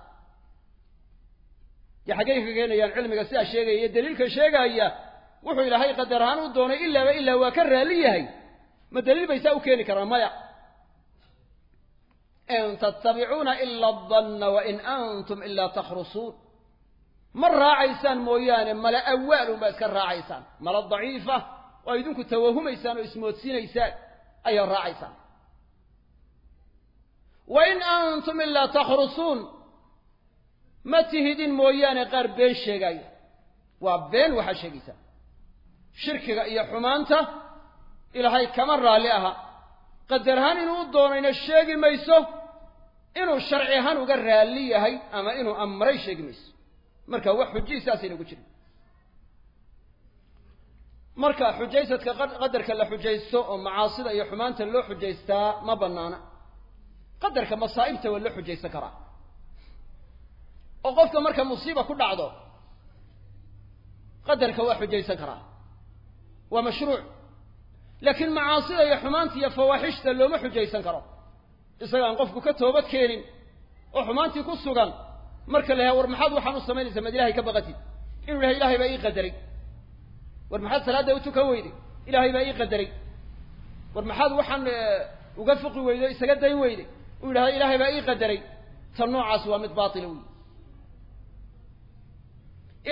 Yo xaggay ka keenayaan cilmiga sidaa sheegaya iyo daliilka sheegaya wuxuu ilaahay qadar ahaan u doonay ilaaba ilaa waa ka raalli yahay. Ma daliil bay saa u keeni karaan maya. In tattabicuuna ila adanna wa in antum ilaa takhrusuun. Ma raacaysaan mooyaane mala awaal unbaa iska raacaysaan mala daciifa oo idinku tawahumaysaan oo ismoodsiinaysaan ayaa raacaysaan. Wa in antum ilaa takhrusuun ma tihidin mooyaane qaar been sheegaya waa been waxaa sheegaysaa. Shirkiga iyo xumaanta ilaahay kama raalli aha. Qadar ahaan inuu u doonayna sheegi mayso inuu sharci ahaan uga raalli yahay ama inuu amray sheegi mayso. Marka wax xujii saasayna ku jirin marka xujaysadka qadarka la xujaysto oo macaasida iyo xumaanta loo xujaystaa ma banaana qadarka masaa'ibta waa loo xujaysan karaa. Oo qofka marka musiiba ku dhacdo qadarka waa xujaysan karaa. Waa mashruuc. Laakiin macaasida iyo xumaanta iyo fawaaxishta looma xujaysan karo. Isagaan qofku ka toobad keenin oo xumaantii ku sugan marka la yahay war maxaad waxaan u samaynaysaa maad ilahay ka baqatid. Inuu yahay ilahay baa ii qadaray war maxaad salaadda u tukan weyday? Ilaahay baa ii qadaray. War maxaad waxaan uga fuqi weyday o isaga dayn weyday? Uu yidhahda ilaahay baa ii qadaray. Tan noocaas waa mid baatila wey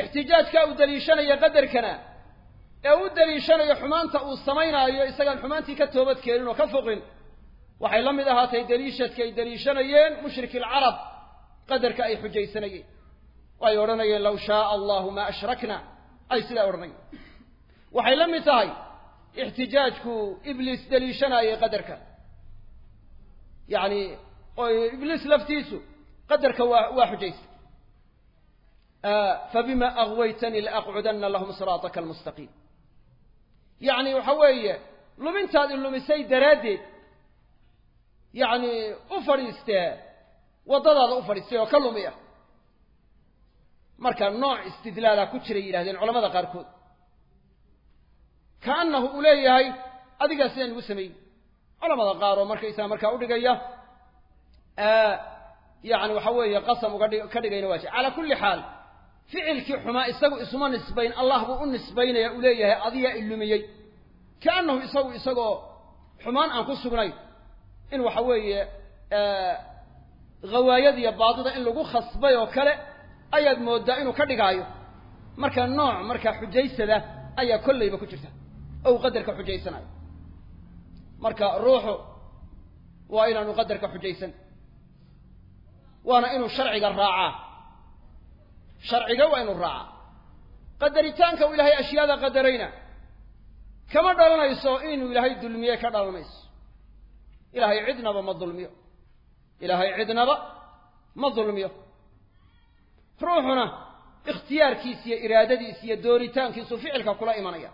ixtijaajka uu daliishanaya qadarkana ee u daliishanayo xumaanta uu samaynaayo isagaan xumaantii ka toobad keenin oo ka foqin waxay la mid ahaatay daliishadka ay daliishanayeen mushriki alcarab qadarka ay xujaysanayeen. Oo ay odhanayeen law shaaa allahu ma ashrakna. Ay sidaa odhanayeen waxay la mid tahay ixtijaajku ibliis daliishanaayay qadarka. Yacni oo ibliis laftiisu qadarka waa waa xujaysa fabima agwaytanii laaqcudana lahum siraataka almustaqiim yacni waxa weeye lumintaad i lumisay daraaddeed yacni u fadhiistee waddadaada u fadhiistay oo ka lumiya. Marka nooc istidlaala ku jiray yidhahdeen culamada qaarkood kaannahu uu leeyahay adigaa sidaan igu sameeyey culamada qaar oo markaysaa markaa udhigaya yani waxa weeye qasam uga ka dhigayna waa jir calaa kulli xaal ficilkii xumaa isagu isuma nisbayn allah buu u nisbaynaya uu leeyahay adigaa ilumiyey. Kaannahu isagu isagoo xumaan aan ku sugnayn in waxa weeye hawaayada iyo baadida in lagu khasbay oo kale ayaad mooddaa inuu ka dhigaayo. Marka nooc markaa xujaysada ayaa kollayba ku jirta oo uu qadarka xujaysanayo. Marka ruuxu waa inaanu qadarka xujaysan. Waana inuu sharciga raacaa. Sharciga waa inuu raacaa. Qadaritaanka uu ilaahay ashyaada qadarayna kama dhalanayso inuu ilaahay dulmiye ka dhalanayso. Ilaahay cidnaba ma dulmiyo. Ilaahay cidnaba ma dulmiyo. Ruuxuna ikhtiyaarkiisa iyo iraadadiisa iyo doonitaankiisu ficilka kula imanaya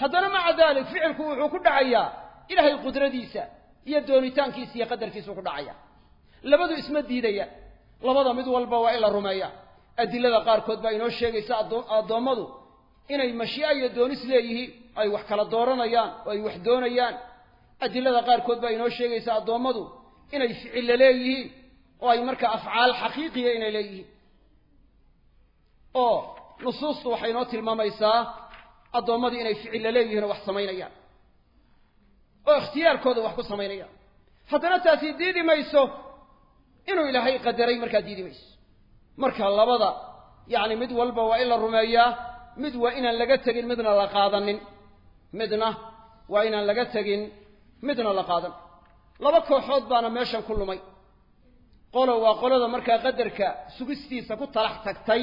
haddana maca dalik ficilku wuxuu ku dhacayaa ilaahay qudradiisa iyo doonitaankiisa iyo qadarkiisuu ku dhacaya labadu isma diidaya labada mid walba waa in la rumeeya. Adilada qaarkood baa inoo sheegaysa addoommadu inay mashii'a iyo doonis leeyihiin ay wax kala dooranayaan oo ay wax doonayaan. Adilada qaarkood baa inoo sheegaysa addoommadu inay ficilla leeyihiin oo ay markaa afcaal xaqiiqiya inay leeyihiin. Oo nusuustu waxay inoo tilmaamaysaa addoommadii inay ficilla leeyihiin oo wax samaynayaan oo ikhtiyaarkooda wax ku samaynayaan. Haddana taasi diidi mayso inuu ilaahay qadaray markaa diidi mayso. Marka labada yacni mid walba waa in la rumeeyaa mid waa inaan laga tegin midna la qaadanin. Midna waa inaan laga tegin midna la qaadan. Laba kooxood baana meeshan ku lumay. Qolo waa qolada markaa qadarka sugistiisa ku talax tagtay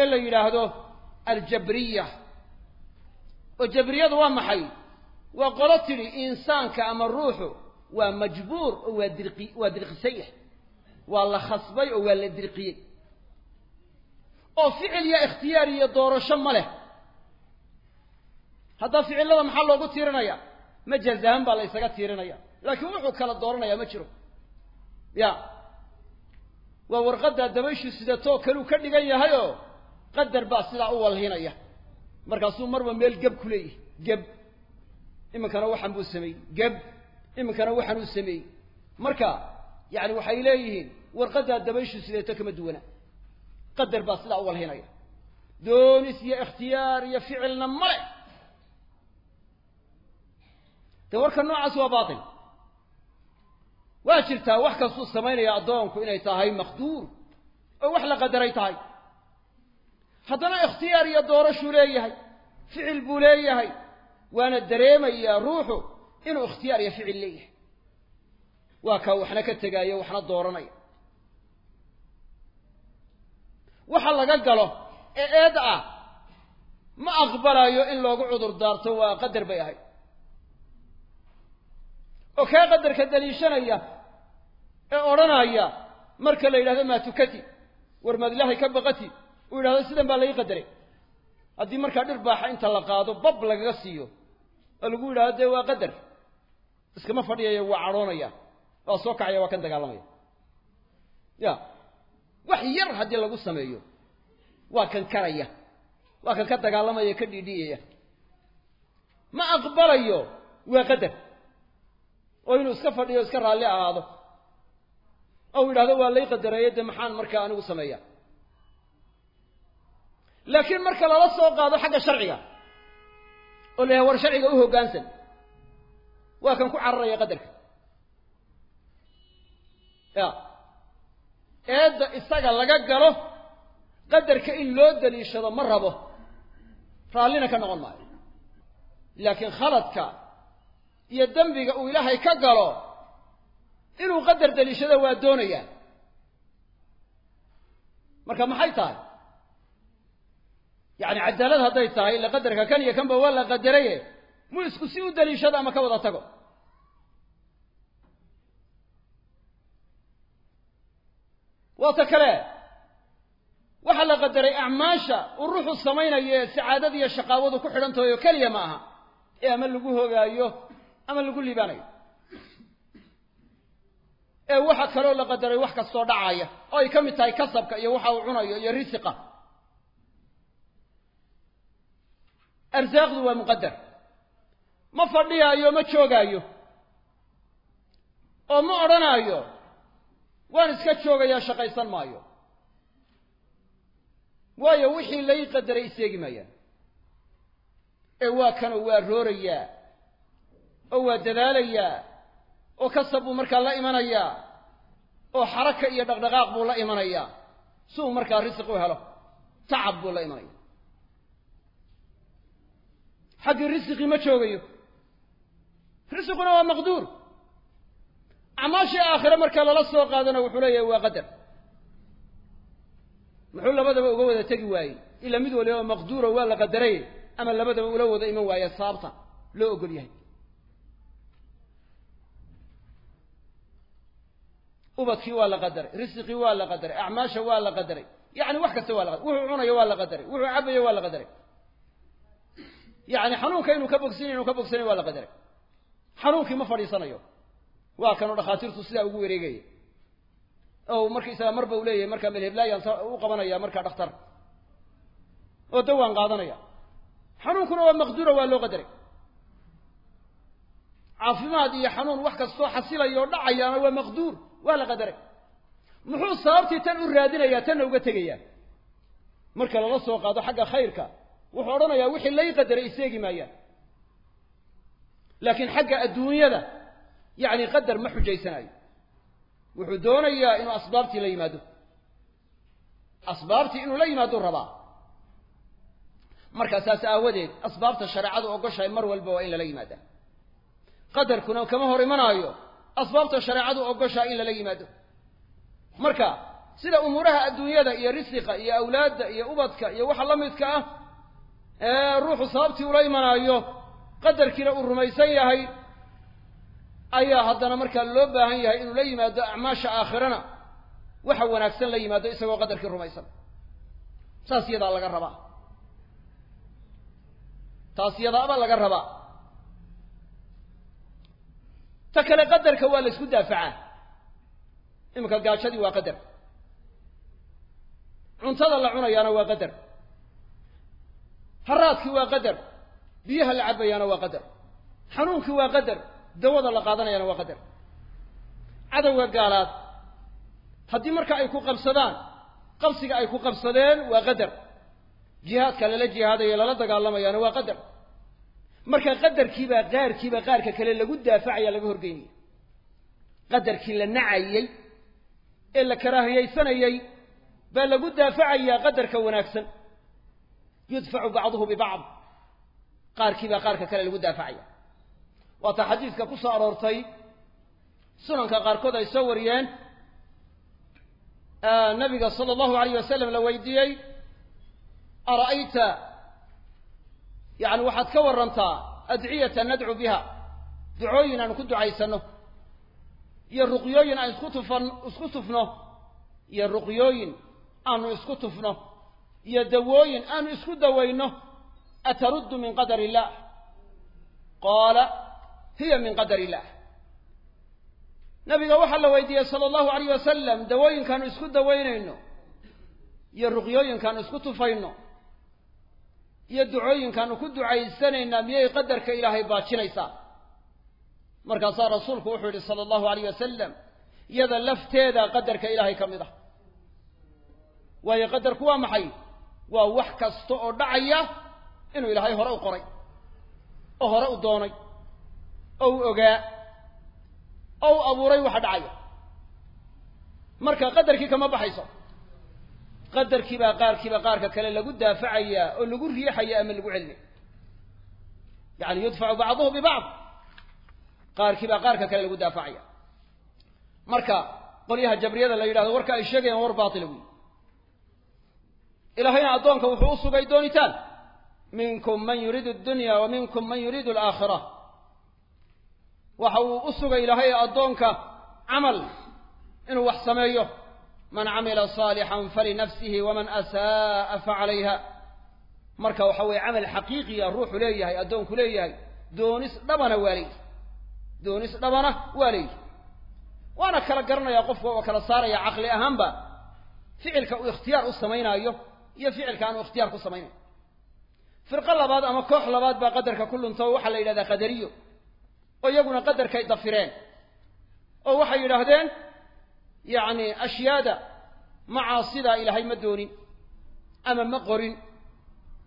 ee la yidhaahdo aljabriya. oo jabriyadu waa maxay? waa qolo tidhi insaanka ama ruuxu waa majbuur oo waa dirqi waa dirqisan yahay waa la khasbay oo waa la dirqiyey. oo ficil iyo ikhtiyaar iyo doorasho ma leh. haddaa ficillada maxaa loogu tiirinaya ma jazahan baa la ysaga tiirinaya laakiin wuxuu kala dooranayaa ma jiro. ya waa warqaddaa dabayshu sidatoo kaluu ka dhigan yahay oo qadar baa sidaa u walhinaya. Markaasuu marba meel geb ku leeyahay. Geb iminkana waxan buu sameeyey. Geb iminkana waxan uu sameeyey. Marka yacni waxay leeyihiin warqaddaa dabayshu sidato kama duwana. Qadar baa sidaa u walhinaya. Doonis iyo ikhtiyaar iyo ficilna male dee warka noocaas waa baatil. Waa jirtaa wax kastuu samaynaya addoonku inay tahay maqduur oo wax la qadaray tahay haddana ikhtiyaar iyo doorashuu leeyahay ficil buu leeyahay waana dareemayaa ruuxu inuu ikhtiyaar iyo ficil leeyahay. Waa kaa waxna ka tegaayo waxna dooranaya waxa laga galo ee eed ah ma aqbalayo in loogu cudur daarto waa qadar bay ahayd. Oo kaa qadarka daliishanaya ee odhanaya marka la yidhahdo maa tukati? War maad ilaahay ka baqati uu yidhahdo sidan baa laii qadaray. Haddii markaa dhir baaxa inta la qaado bab lagaga siiyo. Oo lagu yidhahdo dee waa qadar. Iskama fadhiyayo waa cadhoonaya. Waa soo kacaya waa kan dagaalamaya. Ya. Wax yar haddii lagu sameeyo waa kan karaya. Waa kan ka dagaalamaya ka dhiidhiyaya ma aqbalayo waa qadar. Oo inuu iska fadhiyo iska raalli ahaado. Oo u yidhahdo waa lay qadareeye dee maxaan markaa anigu sameeya laakiin marka lala soo qaado xagga sharciga oo la yahay war sharciga u hoggaansan waa kan ku cararaya qadarka. Ya. Eedda isaga laga galo qadarka in loo daliishado ma rabo raallina ka noqon maayo. Laakiin khaladka iyo dembiga uu ilaahay ka galo inuu qadar daliishado waa doonayaa marka maxay tahay yacni cadaalad hadday tahay ila qadarka kan iyo kanba waa la qadaraye. Mu isku si u daliishado ama ka wada tago? Waata kale waxaa la qadaray acmaasha uu ruuxu samaynayo ee sacaadada iyo shaqaawadu ku xidhan tahay oo keliya ma aha. Ee ama lagu hogaayo ama lagu liibaanayo. Ee waxa kaloo la qadaray wax kastoo dhacaya oo ay ka mid tahay kasabka iyo waxa uu cunayo iyo risiqa arsaaqdu waa muqadar ma fadhiyaayo ma joogaayo. Oo ma odhanaayo waan iska joogayaa shaqaysan maayo. Waayo wixii lay qadaray iseegi maayaan ee waa kanoo waa roorayaa oo waa dadaalayaa oo kasab buu markaa la imanayaa oo xaraka iyo dhaqdhaqaaq buu la imanayaa si uu markaa risiq u helo tacab buu la imanaya xaggii risiqii ma joogayo. Risiquna waa maqduur. Acmaashii aakhire markaa lala soo qaadana wuxuu leeyahay waa qadar. Muxuu labadaba uga wada tegi waayey. Ila mid waliba maqduuro waa la qadaray ama labadaba ula wada iman waaye sababta loo ogol yahay. Ubadkii waa la qadaray risqii waa la qadaray acmaasha waa la qadaray. Yacni wax kasta waa la qadaray. Wuxuu cunayo waa la qadaray. Wuxuu cabayo waa la qadaray yacni xanuunka inuu ka bogsinayo inuu ka bogsanayo waa la qadaray. Xanuunkii ma fadhiisanayo. Waa kanoo dhakhaatiirtu sidaa ugu wareegaya o markaisaga marba u leeyahay markaa melheblaayaan u qabanaya markaa dhakhtar. Oo dawaan qaadanaya. Xanuunkuna waa maqdura waa loo qadaray. Caafimaad iyo xanuun wax kastoo xasilaya oo dhacayaana waa maqduur waa la qadaray. Muxuu sababtii tan u raadinayaa tanna uga tegayaa? Marka lala soo qaado xagga khayrka wuxuu odhanayaa wixii lay qadaray iseegi maayaan. Laakiin xagga adduunyada yacni qadar ma xujaysanayo wuxuu doonayaa inuu asbaabtii la yimaado. Asbaabtii inuu la yimaado rabaa. Markaa saas aawadeed asbaabta shareecadu ogoshahay mar walba waa in lala yimaadaa qadarkuna kama hor imanaayo asbaabta shareecadu ogoshaa in lala yimaado. Marka sida umuuraha adduunyada iyo risiqa iyo awlaadda iyo ubadka iyo waxa la midka ah ee ruuxu sababtii ula imanaayo qadarkiina uu rumaysan yahay ayaa haddana markaa loo baahan yahay inuu la yimaado acmaasha aakhirana waxa wanaagsan la yimaado isagoo qadarkii rumaysan. Saas yadaa laga rabaa. Taas yadaaba laga rabaa. Ta kale qadarka waa la isku daafacaa. Iminka gaajadii waa qadar. Cuntada la cunayaana waa qadar haraadkii waa qadar. Biyaha la cabayaana waa qadar. Xanuunkii waa qadar. Dawada la qaadanayaana waa qadar. Cadowga gaalaad. Haddii marka ay ku qabsadaan qabsiga ay ku qabsadeen waa qadar. Jihaadka lala jihaadayo lala dagaalamayaana waa qadar. Marka qadarkiibaa qaarkiiba qaarka kale lagu daafacaya laga horgeynaya. Qadarkii la nacayey ee la karaahiyaysanayey baa lagu daafacayaa qadarka wanaagsan yudfacu bacduhu bibacd. Qaarkiibaa qaarka kale lagu daafacaya. Waata xadiiska ku soo aroortay. Sunanka qaarkood ay soo wariyeen. Nabiga sala allahu alayh wasalam la weydiiyey ara'ayta yacni waxaad ka warantaa adciyata nadcu biha? Ducooyin aan ku ducaysano iyo ruqyooyin aan isku tufan isku tufno iyo ruqyooyin aanu isku tufno iyo dawooyin aanu isku dawayno ataruddu min qadar illah qaala hiya min qadar illah nabiga waxaa la weydiiyey sala allahu alayh wasalam dawooyinkaanu isku dawaynayno iyo ruqyooyinkaanu isku tufayno iyo ducooyinkaanu ku ducaysanaynaa miyay qadarka ilaahay baajinaysaa? Markaasaa rasuulku wuxuu yidhi sala allahu alayh wasalam iyada lafteeda qadarka ilaahay ka mid ah. Waayo qadarku waa maxay waa wax kasta oo dhacaya inuu ilaahay hore u qoray oo hore u doonay oo u ogaa oo u abuuray waxa dhacaya. Marka qadarkii kama baxayso. Qadarkiibaa qaarkiiba qaarka kale lagu daafacayaa oo lagu riixaya ama lagu celinaya yani yudfacu bacduhu bibacd qaarkiibaa qaarka kale lagu daafacaya marka qolyaha jabriyada la yidhahdo warka ay sheegayaan war baatila wey ilaahayna addoonka wuxuu u sugay doonitaan. Minkum man yuriidu addunya wa minkum man yuriidu alaakhira waxa uu u sugay ilaahay addoonka camal inuu wax sameeyo. Man camila saalixan falinafsihi waman asaa'a facalayha marka waxa weeye camal xaqiiqiya ruuxu leeyahay addoonku leeyahay. Doonis dhabana waa leeyahy doonis dhabana waa leeyahy waana kala garanayaa qofka oo kala saaraya caqli ahaanba. Ficilka uu ikhtiyaar u samaynaayo iyo ficilka aanu ikhtiyaar ku samaynayo firqo labaad ama koox labaad baa qadarka ku lunta oo waxaa la yidhahdaa qadariyo oo iyaguna qadarkay dafireen oo waxay yidhaahdeen yacni ashyaada macaasidaa ilaahay ma doonin ama ma qorin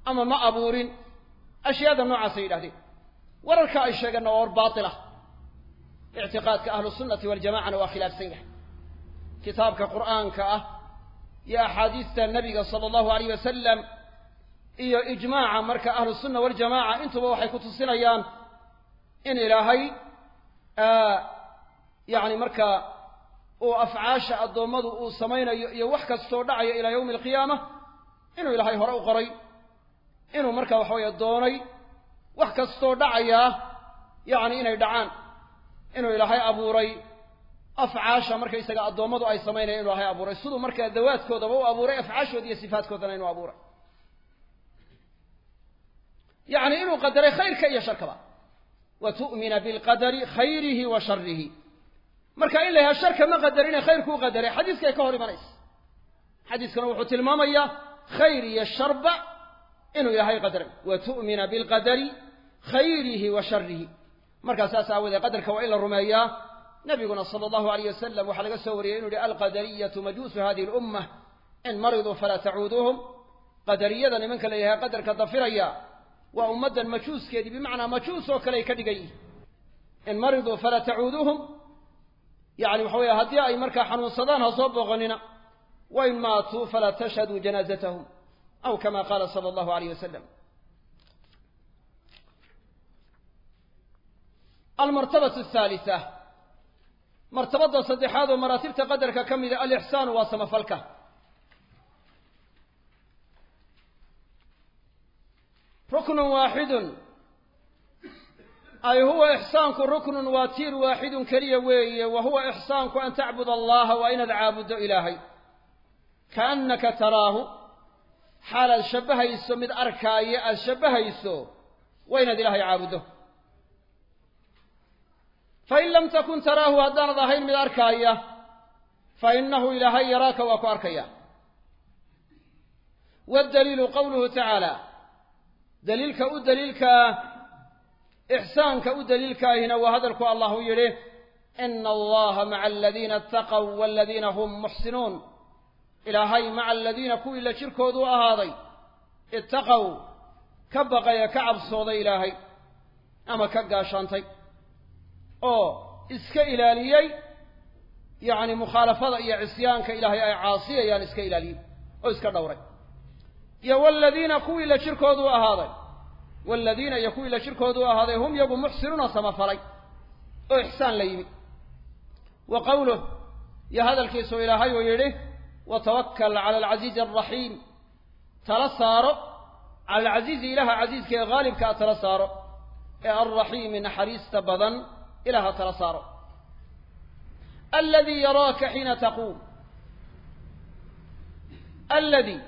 ama ma abuurin ashyaada noocaasay yidhahdeen wararka ay sheegeenna waa war baatilah ictiqaadka ahlu sunnati waljamacana waa khilaafsan yahay. Kitaabka qur'aanka ah iyo axaadiista nabiga sala allahu alayh wasalam iyo ijmaaca marka ahlu sunna waljamaca intuba waxay ku tusinayaan in ilaahay yacni marka uu afcaasha addoommadu uu samaynayo iyo wax kastoo dhacayo ilaa yawmi alqiyaama inuu ilaahay hore u qoray inuu marka waxa weeye doonay wax kastoo dhacayaa yacni inay dhacaan inuu ilaahay abuuray afcaasha markaysaga addoommadu ay samaynaya inu ilaahay abuuray. Siduu markaa dawaadkoodaba u abuuray afcaashooda iyo sifaadkoodana inuu abuuray. Yacni inuu qadaray khayrka iyo sharkaba. Wa tu'mina bilqadari khayrihi wa sharihi marka in la yahay sharka ma qadarine khayrkuu qadaray. Xadiiskay ka hor imanaysa. Xadiiskana wuxuu tilmaamayaa khayr iyo sharba inuu ilaahay qadaray wa tu'mina bilqadari khayrihi wa sharihi markaa saas qadarka waa in la rumeeyaa nabiguna sala allahu alayh wasalam waxaa laga soo wariyey inu yihi alqadariyatu majuusu hadihi lummah in mariduu falaa tacuuduuhum qadariyada nimanka la yahay qadarka dafiraya waa ummaddan majuuskeedii bimacnaa majuus oo kale ay ka dhigan yihiin in mariduu falaa tacuuduuhum yani waxa weeye haddii ay markaa xanuunsadaan ha soo booqonina wain maatuu falaa tashhaduu janaazatahum aw kama qaala sala allahu alayh martabadda saddexaad oo maraatibta qadarka ka mida alixsaanu waa samafalka. Ruknun waaxidun ay huwa ixsaanku ruknun waa tiir waaxidun keliya weeye. Wa huwa ixsaanku an tacbud allaha waa inaad caabuddo ilaahay. Kaannaka taraahu xaal aad shabbahayso mid arkaayo aada shabbahayso waa inaad ilaahay caabuddo fain lam takun taraahu haddaanad ahayn mid arkaaya fa inahu ilaahay yaraaka waa ku arkaya waddaliilu qawluhu tacaala daliilka u daliilkaa ixsaanka u daliilkaahina waa hadalku allahu yidhi ina allaha maca aladiina ataqow waladiina hum muxsinuun ilaahay maca aladiina kuwii la jirkoodu u ahaaday ittaqow ka baqaya ka cabsooday ilaahay ama ka gaashaantay oo iska ilaaliyey yacni mukhaalafada iyo cisyaanka ilaahay ay caasiyayaan iska ilaaliyey oo iska dhowray. Iyo waladiina kuwii la jirkoodu ahaaday waladiina iyo kuwii la jirkoodu ahaaday hum yagu muxsinuuna samafalay oo ixsaan la yimi wa qowluh iyo hadalkiisu ilaahay uu yidhi watawakal cala alcasiizi alraxiim tala saaro cala alcasiizi ilaha casiiska ee haalibkaa tala saaro ee alraxiimi naxariista badan ilaha tala saaro aladii yaraaka xiina taquum aladii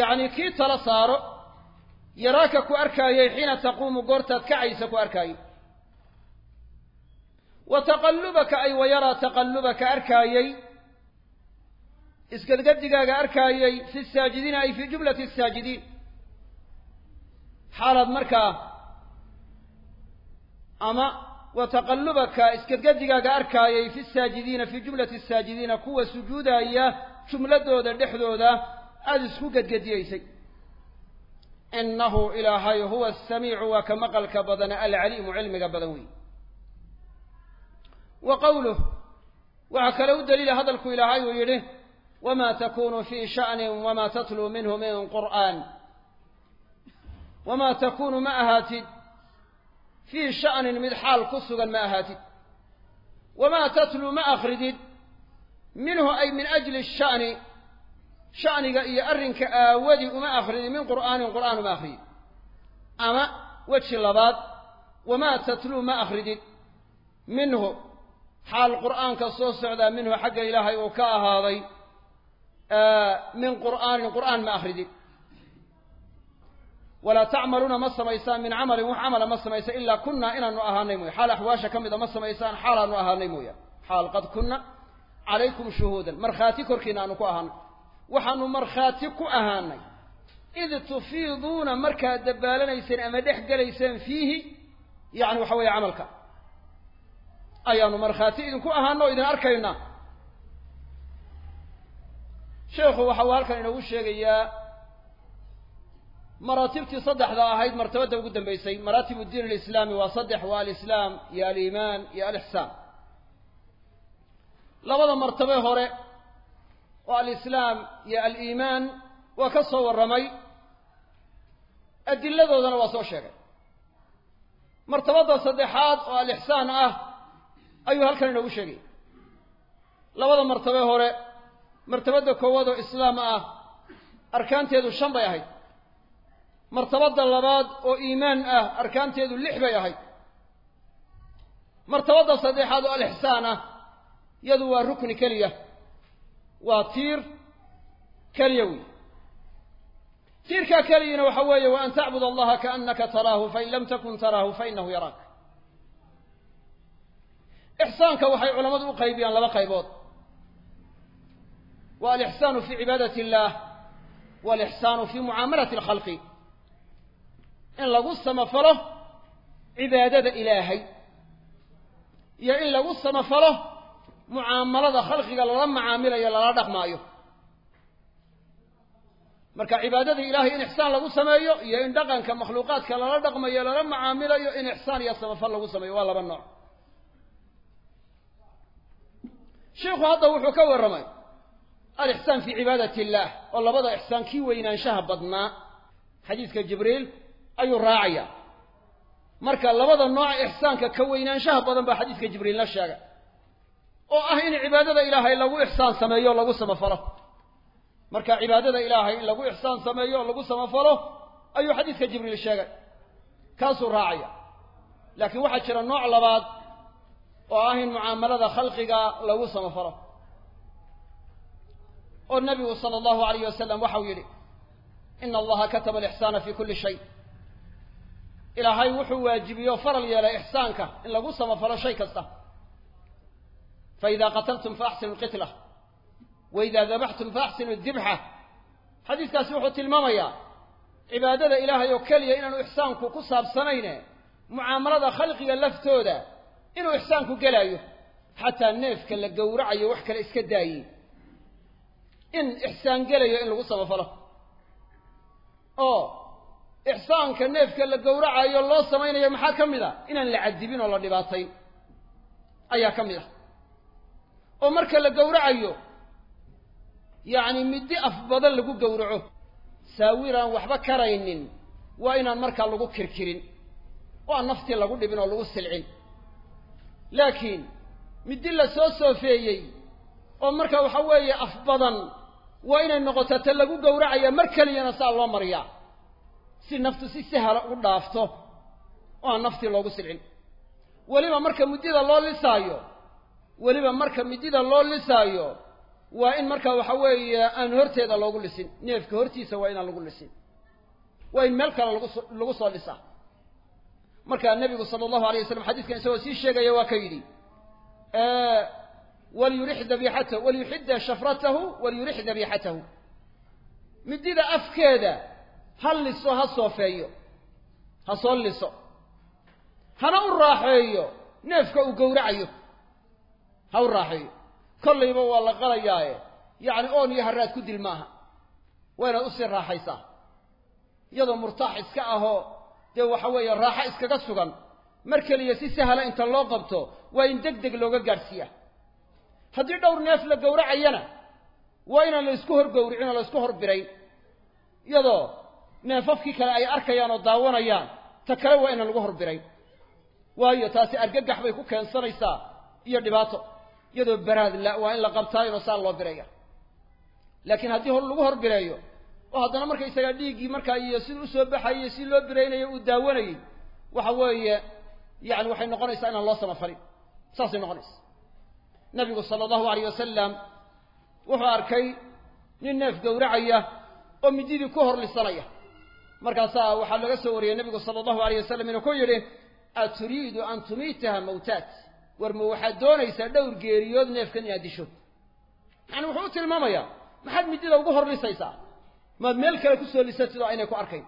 yacni kii tala saaro yaraaka ku arkaayey xiina taquumu goortaad kacaysa ku arkaayey wa taqallubaka ay wa yaraa taqallubaka arkaayey isgadgadigaaga arkaayey fi saajidiina ay fii jumlati asaajidiin xaalaad markaa ama wa taqallubaka isgadgadigaaga arkaayey fi saajidiina fii jumlati asaajidiina kuwa sujuudaya jumladooda dhexdooda aada isku gedgediyeysay. Inahu ilaahay huwa asamiicu waa ka maqalka badan alcaliimu cilmiga badan weey. Wa qowluh waxaa kale u daliila hadalku ilaahay uu yidhi wma takunu fi sha'ni wma tatluu minhu min qur'aan. Wamaa takunu ma ahaatid fii sha'nin mid xaal ku sugan ma ahaatid. Wamaa tatluu ma akridid minhu ay min ajli sha'ni sha'niga iyo arrinka aawadii uma akridid min qur'aanin qur'aan uma akridid ama weji labaad wamaa tatluu ma akridid minhu xaal qur'aanka soo socdaa minhu xagga ilaahay uu ka ahaaday min qur'aanin qur'aan ma akridid walaa tacmaluuna ma samaysaan min camalin wax camala ma samaysa ilaa kunnaa inaanu ahaanay mooya xaal axwaasha ka mida ma samaysaan xaalaanu ahaanay mooya xaal qad kunna calaykum shuhuudan. Markhaati korkiina aanu ku ahaanay. Waxaanu markhaati ku ahaanay. Id tufiiduuna markaad dabbaalanayseen ama dhex gelayseen fiihi yacni waxa weeye camalka. Ayaanu markhaati idinku ahaano o idin arkaynaa. Sheekhu waxa uu halkan inoogu sheegayaa maraatibtii saddexda ahayd martabadda ugu dambeysay maraatibu diin alislaami waa saddex waa alislaam iyo aliimaan iyo alixsaan. Labada martabe hore oo alislaam iyo aliimaan waa ka soo warramay. Adiladoodana waa soo sheegay. Martabadda saddexaad oo alixsaan ah ayuu halkan inoogu sheegay. Labada martabe hore martabadda koowaad oo islaam ah arkaanteedu shan bay ahayd martabadda labaad oo iimaan ah arkaanteedu lix bay ahayd. Martabadda saddexaad oo alixsaan ah yadu waa rukni keliya waa tiir keliya wey tiirkaa keliyina waxa weeye wa an tacbud allaha kaannaka taraahu fain lam takun taraahu fainahu yaraak. Ixsaanka waxay culammadu u qaybiyaan laba qaybood. Waa alixsaanu fi cibaadati illaah walixsaanu fi mucaamalati alkhalqi in lagu samafalo cibaadada ilaahay iyo in lagu samafalo mucaamalada khalqiga lala macaamilayo lala dhaqmaayo. Marka cibaadada ilahay in ixsaan lagu sameeyo iyo in dhaqanka makhluuqaadka lala dhaqmayo lala macaamilayo in ixsaan iyo samafal lagu sameeyo waa laba nooc. Sheikhu hadda wuxuu ka warramay alixsaan fi cibaadati illaah oo labada ixsaan kii weynaanshaha badnaa. Xadiiska jibriil ayuu raacaya. Marka labada nooca ixsaanka ka weynaanshaha badan baa xadiiska jibriilna sheegay. Oo ah in cibaadada ilaahay lagu ixsaan sameeyo o lagu samafalo. Marka cibaadada ilaahay in lagu ixsaan sameeyo o lagu samafalo ayuu xadiiska jibriil sheegay. Kaasuu raacaya. Laakiin waxaa jira nooc labaad oo ah in mucaamalada khalqiga lagu samafalo. Oo nabigu sala allahu alayh wasalam waxau yidhi ina allaha kataba alixsaana fi kulli shay ilaahay wuxuu waajibiyo faral yeelay ixsaanka in lagu samafalo shay kasta. Faida qataltum faaxsinu lqitla. Waida dabaxtum faaxsinu dibxa xadiiskaasi wuxuu tilmaamayaa cibaadada ilaahay oo keliya inaanu ixsaanku ku saabsanayne mucaamalada khalqiga laftooda inuu ixsaanku gelaayo xataa neefka la gowracayo wax kale iska daayey in ixsaan gelayo in lagu samafalo. Oo ixsaanka neefka la gowracayo loo samaynayo maxaa ka mid a inaan la cadibin oo la dhibaatayn ayaa ka mid ah. Oo marka la gowracayo yacni middi af badan lagu gowraco saawiraan waxba karaynin waa inaan markaa lagu kirkirin oo aan naftii lagu dhibin oo lagu silcin. Laakiin middi la soo soofeeyey oo marka waxa weeye af badan waa inay noqoto ta lagu gowracaya mar keliyana saa loo mariyaa si naftu si sahla u dhaafto oo aan naftii loogu silcin. Weliba marka muddida loo lisaayo weliba marka midida loo lisaayo waa in marka waxa weeye aan horteeda loogu lisin. Neefka hortiisa waa inaan lagu lisin. Waa in meel kale lagu lagu soo lisaa. Marka nebigu sala allahu alayh wasalam xadiiskan isagoo sii sheegaya waa ka yidhi walyurix dabiixatahu walyuxidda shafratahu walyurix dabiixatahu. Midida afkeeda ha liso ha soofeeyo ha soo liso hana u raaxeeyo neefka uu gowracayo ha u raaxeeyo. Kollayba waa la qalayaaye yacni oon iyo haraad ku dil maaha waa inaad u sii raaxaysaa. Iyadoo murtaax iska ahoo dee waxa weeye raaxo iskaga sugan mar keliya si sahla inta loo qabto waa in deg deg looga gaadhsiiyaa haddii dhowr neef la gowracayana waa inaan la isku hor gowricin oo la isku hor birayn iyadoo neefafkii kale ay arkayaan oo daawanayaan ta kale waa inaan lagu hor birayn waayo taasi argagax bay ku keensanaysaa iyo dhibaato. Iyadoo baraad la waa in la qabtaayonoo saa loo biraya laakiin haddii hor lagu hor bireeyo oo haddana markaysagaa dhiiggii markaa iyo sida u soo baxayay si loo biraynayo uu daawanayay waxa weeye yani waxay noqonaysaa inaan loo samafalin. Saasay noqonaysa nabigu sala allahu alayh wasalam wuxuu arkay nin neef gowracaya oo mididii ku hor lisanaya markaasaa waxaa laga soo wariyey nebigu sala allahu alayh wasalam inuu ku yidhi aturiidu an tumiitaha mawtaat war ma waxaad doonaysaa dhowr geeriyood neefkan inaad disho? Yani wuxuu u tilmaamayaa maxaad midida ugu hor lisaysaa maad meel kale ku soo lisatid oo aynay ku arkayn.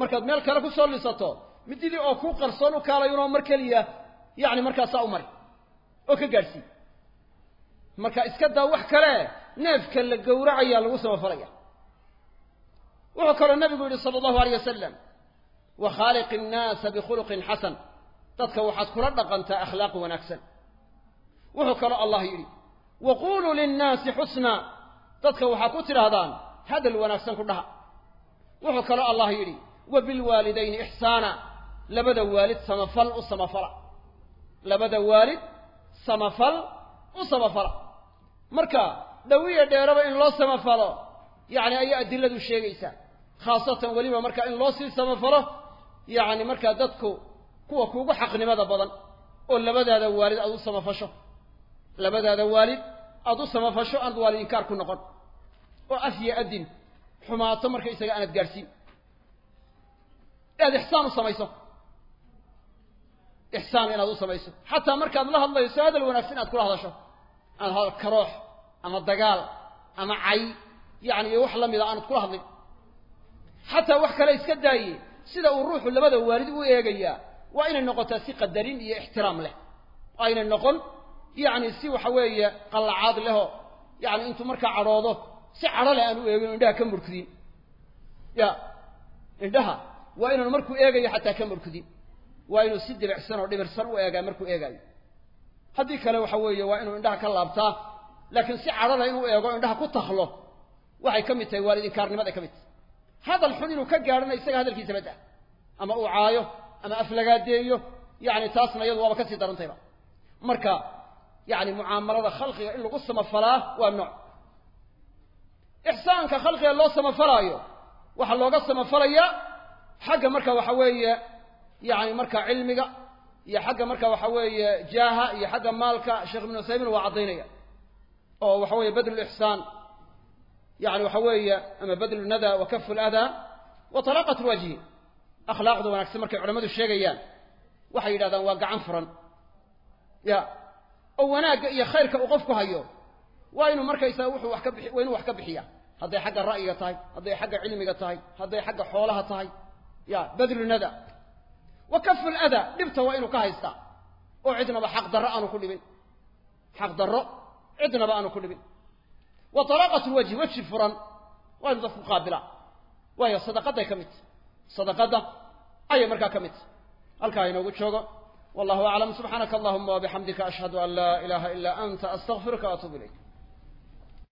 Markaad meel kale ku soo lisato mididii oo ku qarsoon u kaalayunoo mar keliya yacni markaasaa u mari oo ka gaadhsii marka iska daa wax kale neefka la gowracayaa lagu samafalaya wuxuu kaloo nabigu yidhi sala allahu alayh wasalam wa khaaliq innaasa bikhuluqin xasan dadka waxaad kula dhaqantaa akhlaaq wanaagsan. Wuxuu kaloo allah yidhi wa quuluu linnaasi xusnaa dadka waxaad ku tidhaahdaan hadal wanaagsan ku dhaha. Wuxuu kaloo allah yidhi wa bilwaalidayni ixsaana labada waalid samafal u samafala. Labada waalid samafal u samafala. Marka dhawiya dheeraba in loo samafalo yacni ayaa adiladu sheegaysaa khaasatan weliba marka in loo sii samafalo yacni markaa dadku kuwa kuugu xaqnimada badan oo labadaada waalid aad u samafasho. Labadaada waalid aada u samafasho aanad waalid inkaar ku noqon. Oo af iyo adin xumaato markaysaga aanad gaadhsiin inaad ixsaan u samayso. Ixsaan inaad u samayso. Xataa markaad la hadlayso hadal wanaagsan inaad kula hadasho. Hadal karoox ama dagaal ama cay yacni iyo wax la mida aanad kula hadlin xataa wax kale iska daaye sida uu ruuxu labada waalid u eegayaa waa inay noqotaa si qadarin iyo ixtiraam leh. Aynay noqon yacni si waxa weeye qallacaad lehoo yacni intuu markaa cadhoodo si cadho leh aan u eegin indhaha ka murkudin ya indhaha waa inaanu markuu eegayo xataa ka murkudin waa inuu si dibicsan oo dhibirsan u eegaa markuu eegaayo. Haddii kale waxa weeye waa inuu indhaha ka laabtaa laakiin si cadho leh inuu eego indhaha ku taklo waxay ka mid tahay waalid inkaarnimaday ka mid tahay hadal xun inuu ka gaadhana isaga hadalkiisa badda ama uu caayo ama aflagaadeeyo yacni taasna iyadu waaba ka sii darantayba. Marka yacni mucaamalada khalqiga in lagu samafalaa waa nooc. Ixsaanka khalqiga loo samafalaayo waxaa looga samafalayaa xagga marka waxa weeye yacni marka cilmiga iyo xagga marka waxa weeye jaaha iyo xagga maalka sheekh ibnu usaymin waa caddaynaya. Oo waxa weeye badlu lixsaan yani waxa weeye ama badlu nada wa kafu ladaa wa talaaqat lwajhi akhlaaqda wanaagsan markay culamadu sheegayaan waxay yidhahdaan waa gacan furan ya oo wanaagga iyo khayrka uu qofku hayo waa inuu markaysaa wuxuu wax ka bixi waa inuu wax ka bixiya hadday xagga ra'yiga tahay hadday xagga cilmiga tahay hadday xagga xoolaha tahay ya badlu nada wa kafu ladaa dhibta waa inuu ka haystaa oo cidnaba xaq darro aanu ku dhibin xaq darro cidnaba aanu ku dhibin wa talaaqat lwajhi weji furan. Waa inu dadku qaabila waayo sadaqaday ka mid. Tahy sadaqadda ayay markaa ka mid. Tahy halkaa inoogu joogo. Wallahu aclam subxaanaka allahuma wabixamdika ashhadu an laa ilaha ila anta astaqfiruka waatuubu ilayk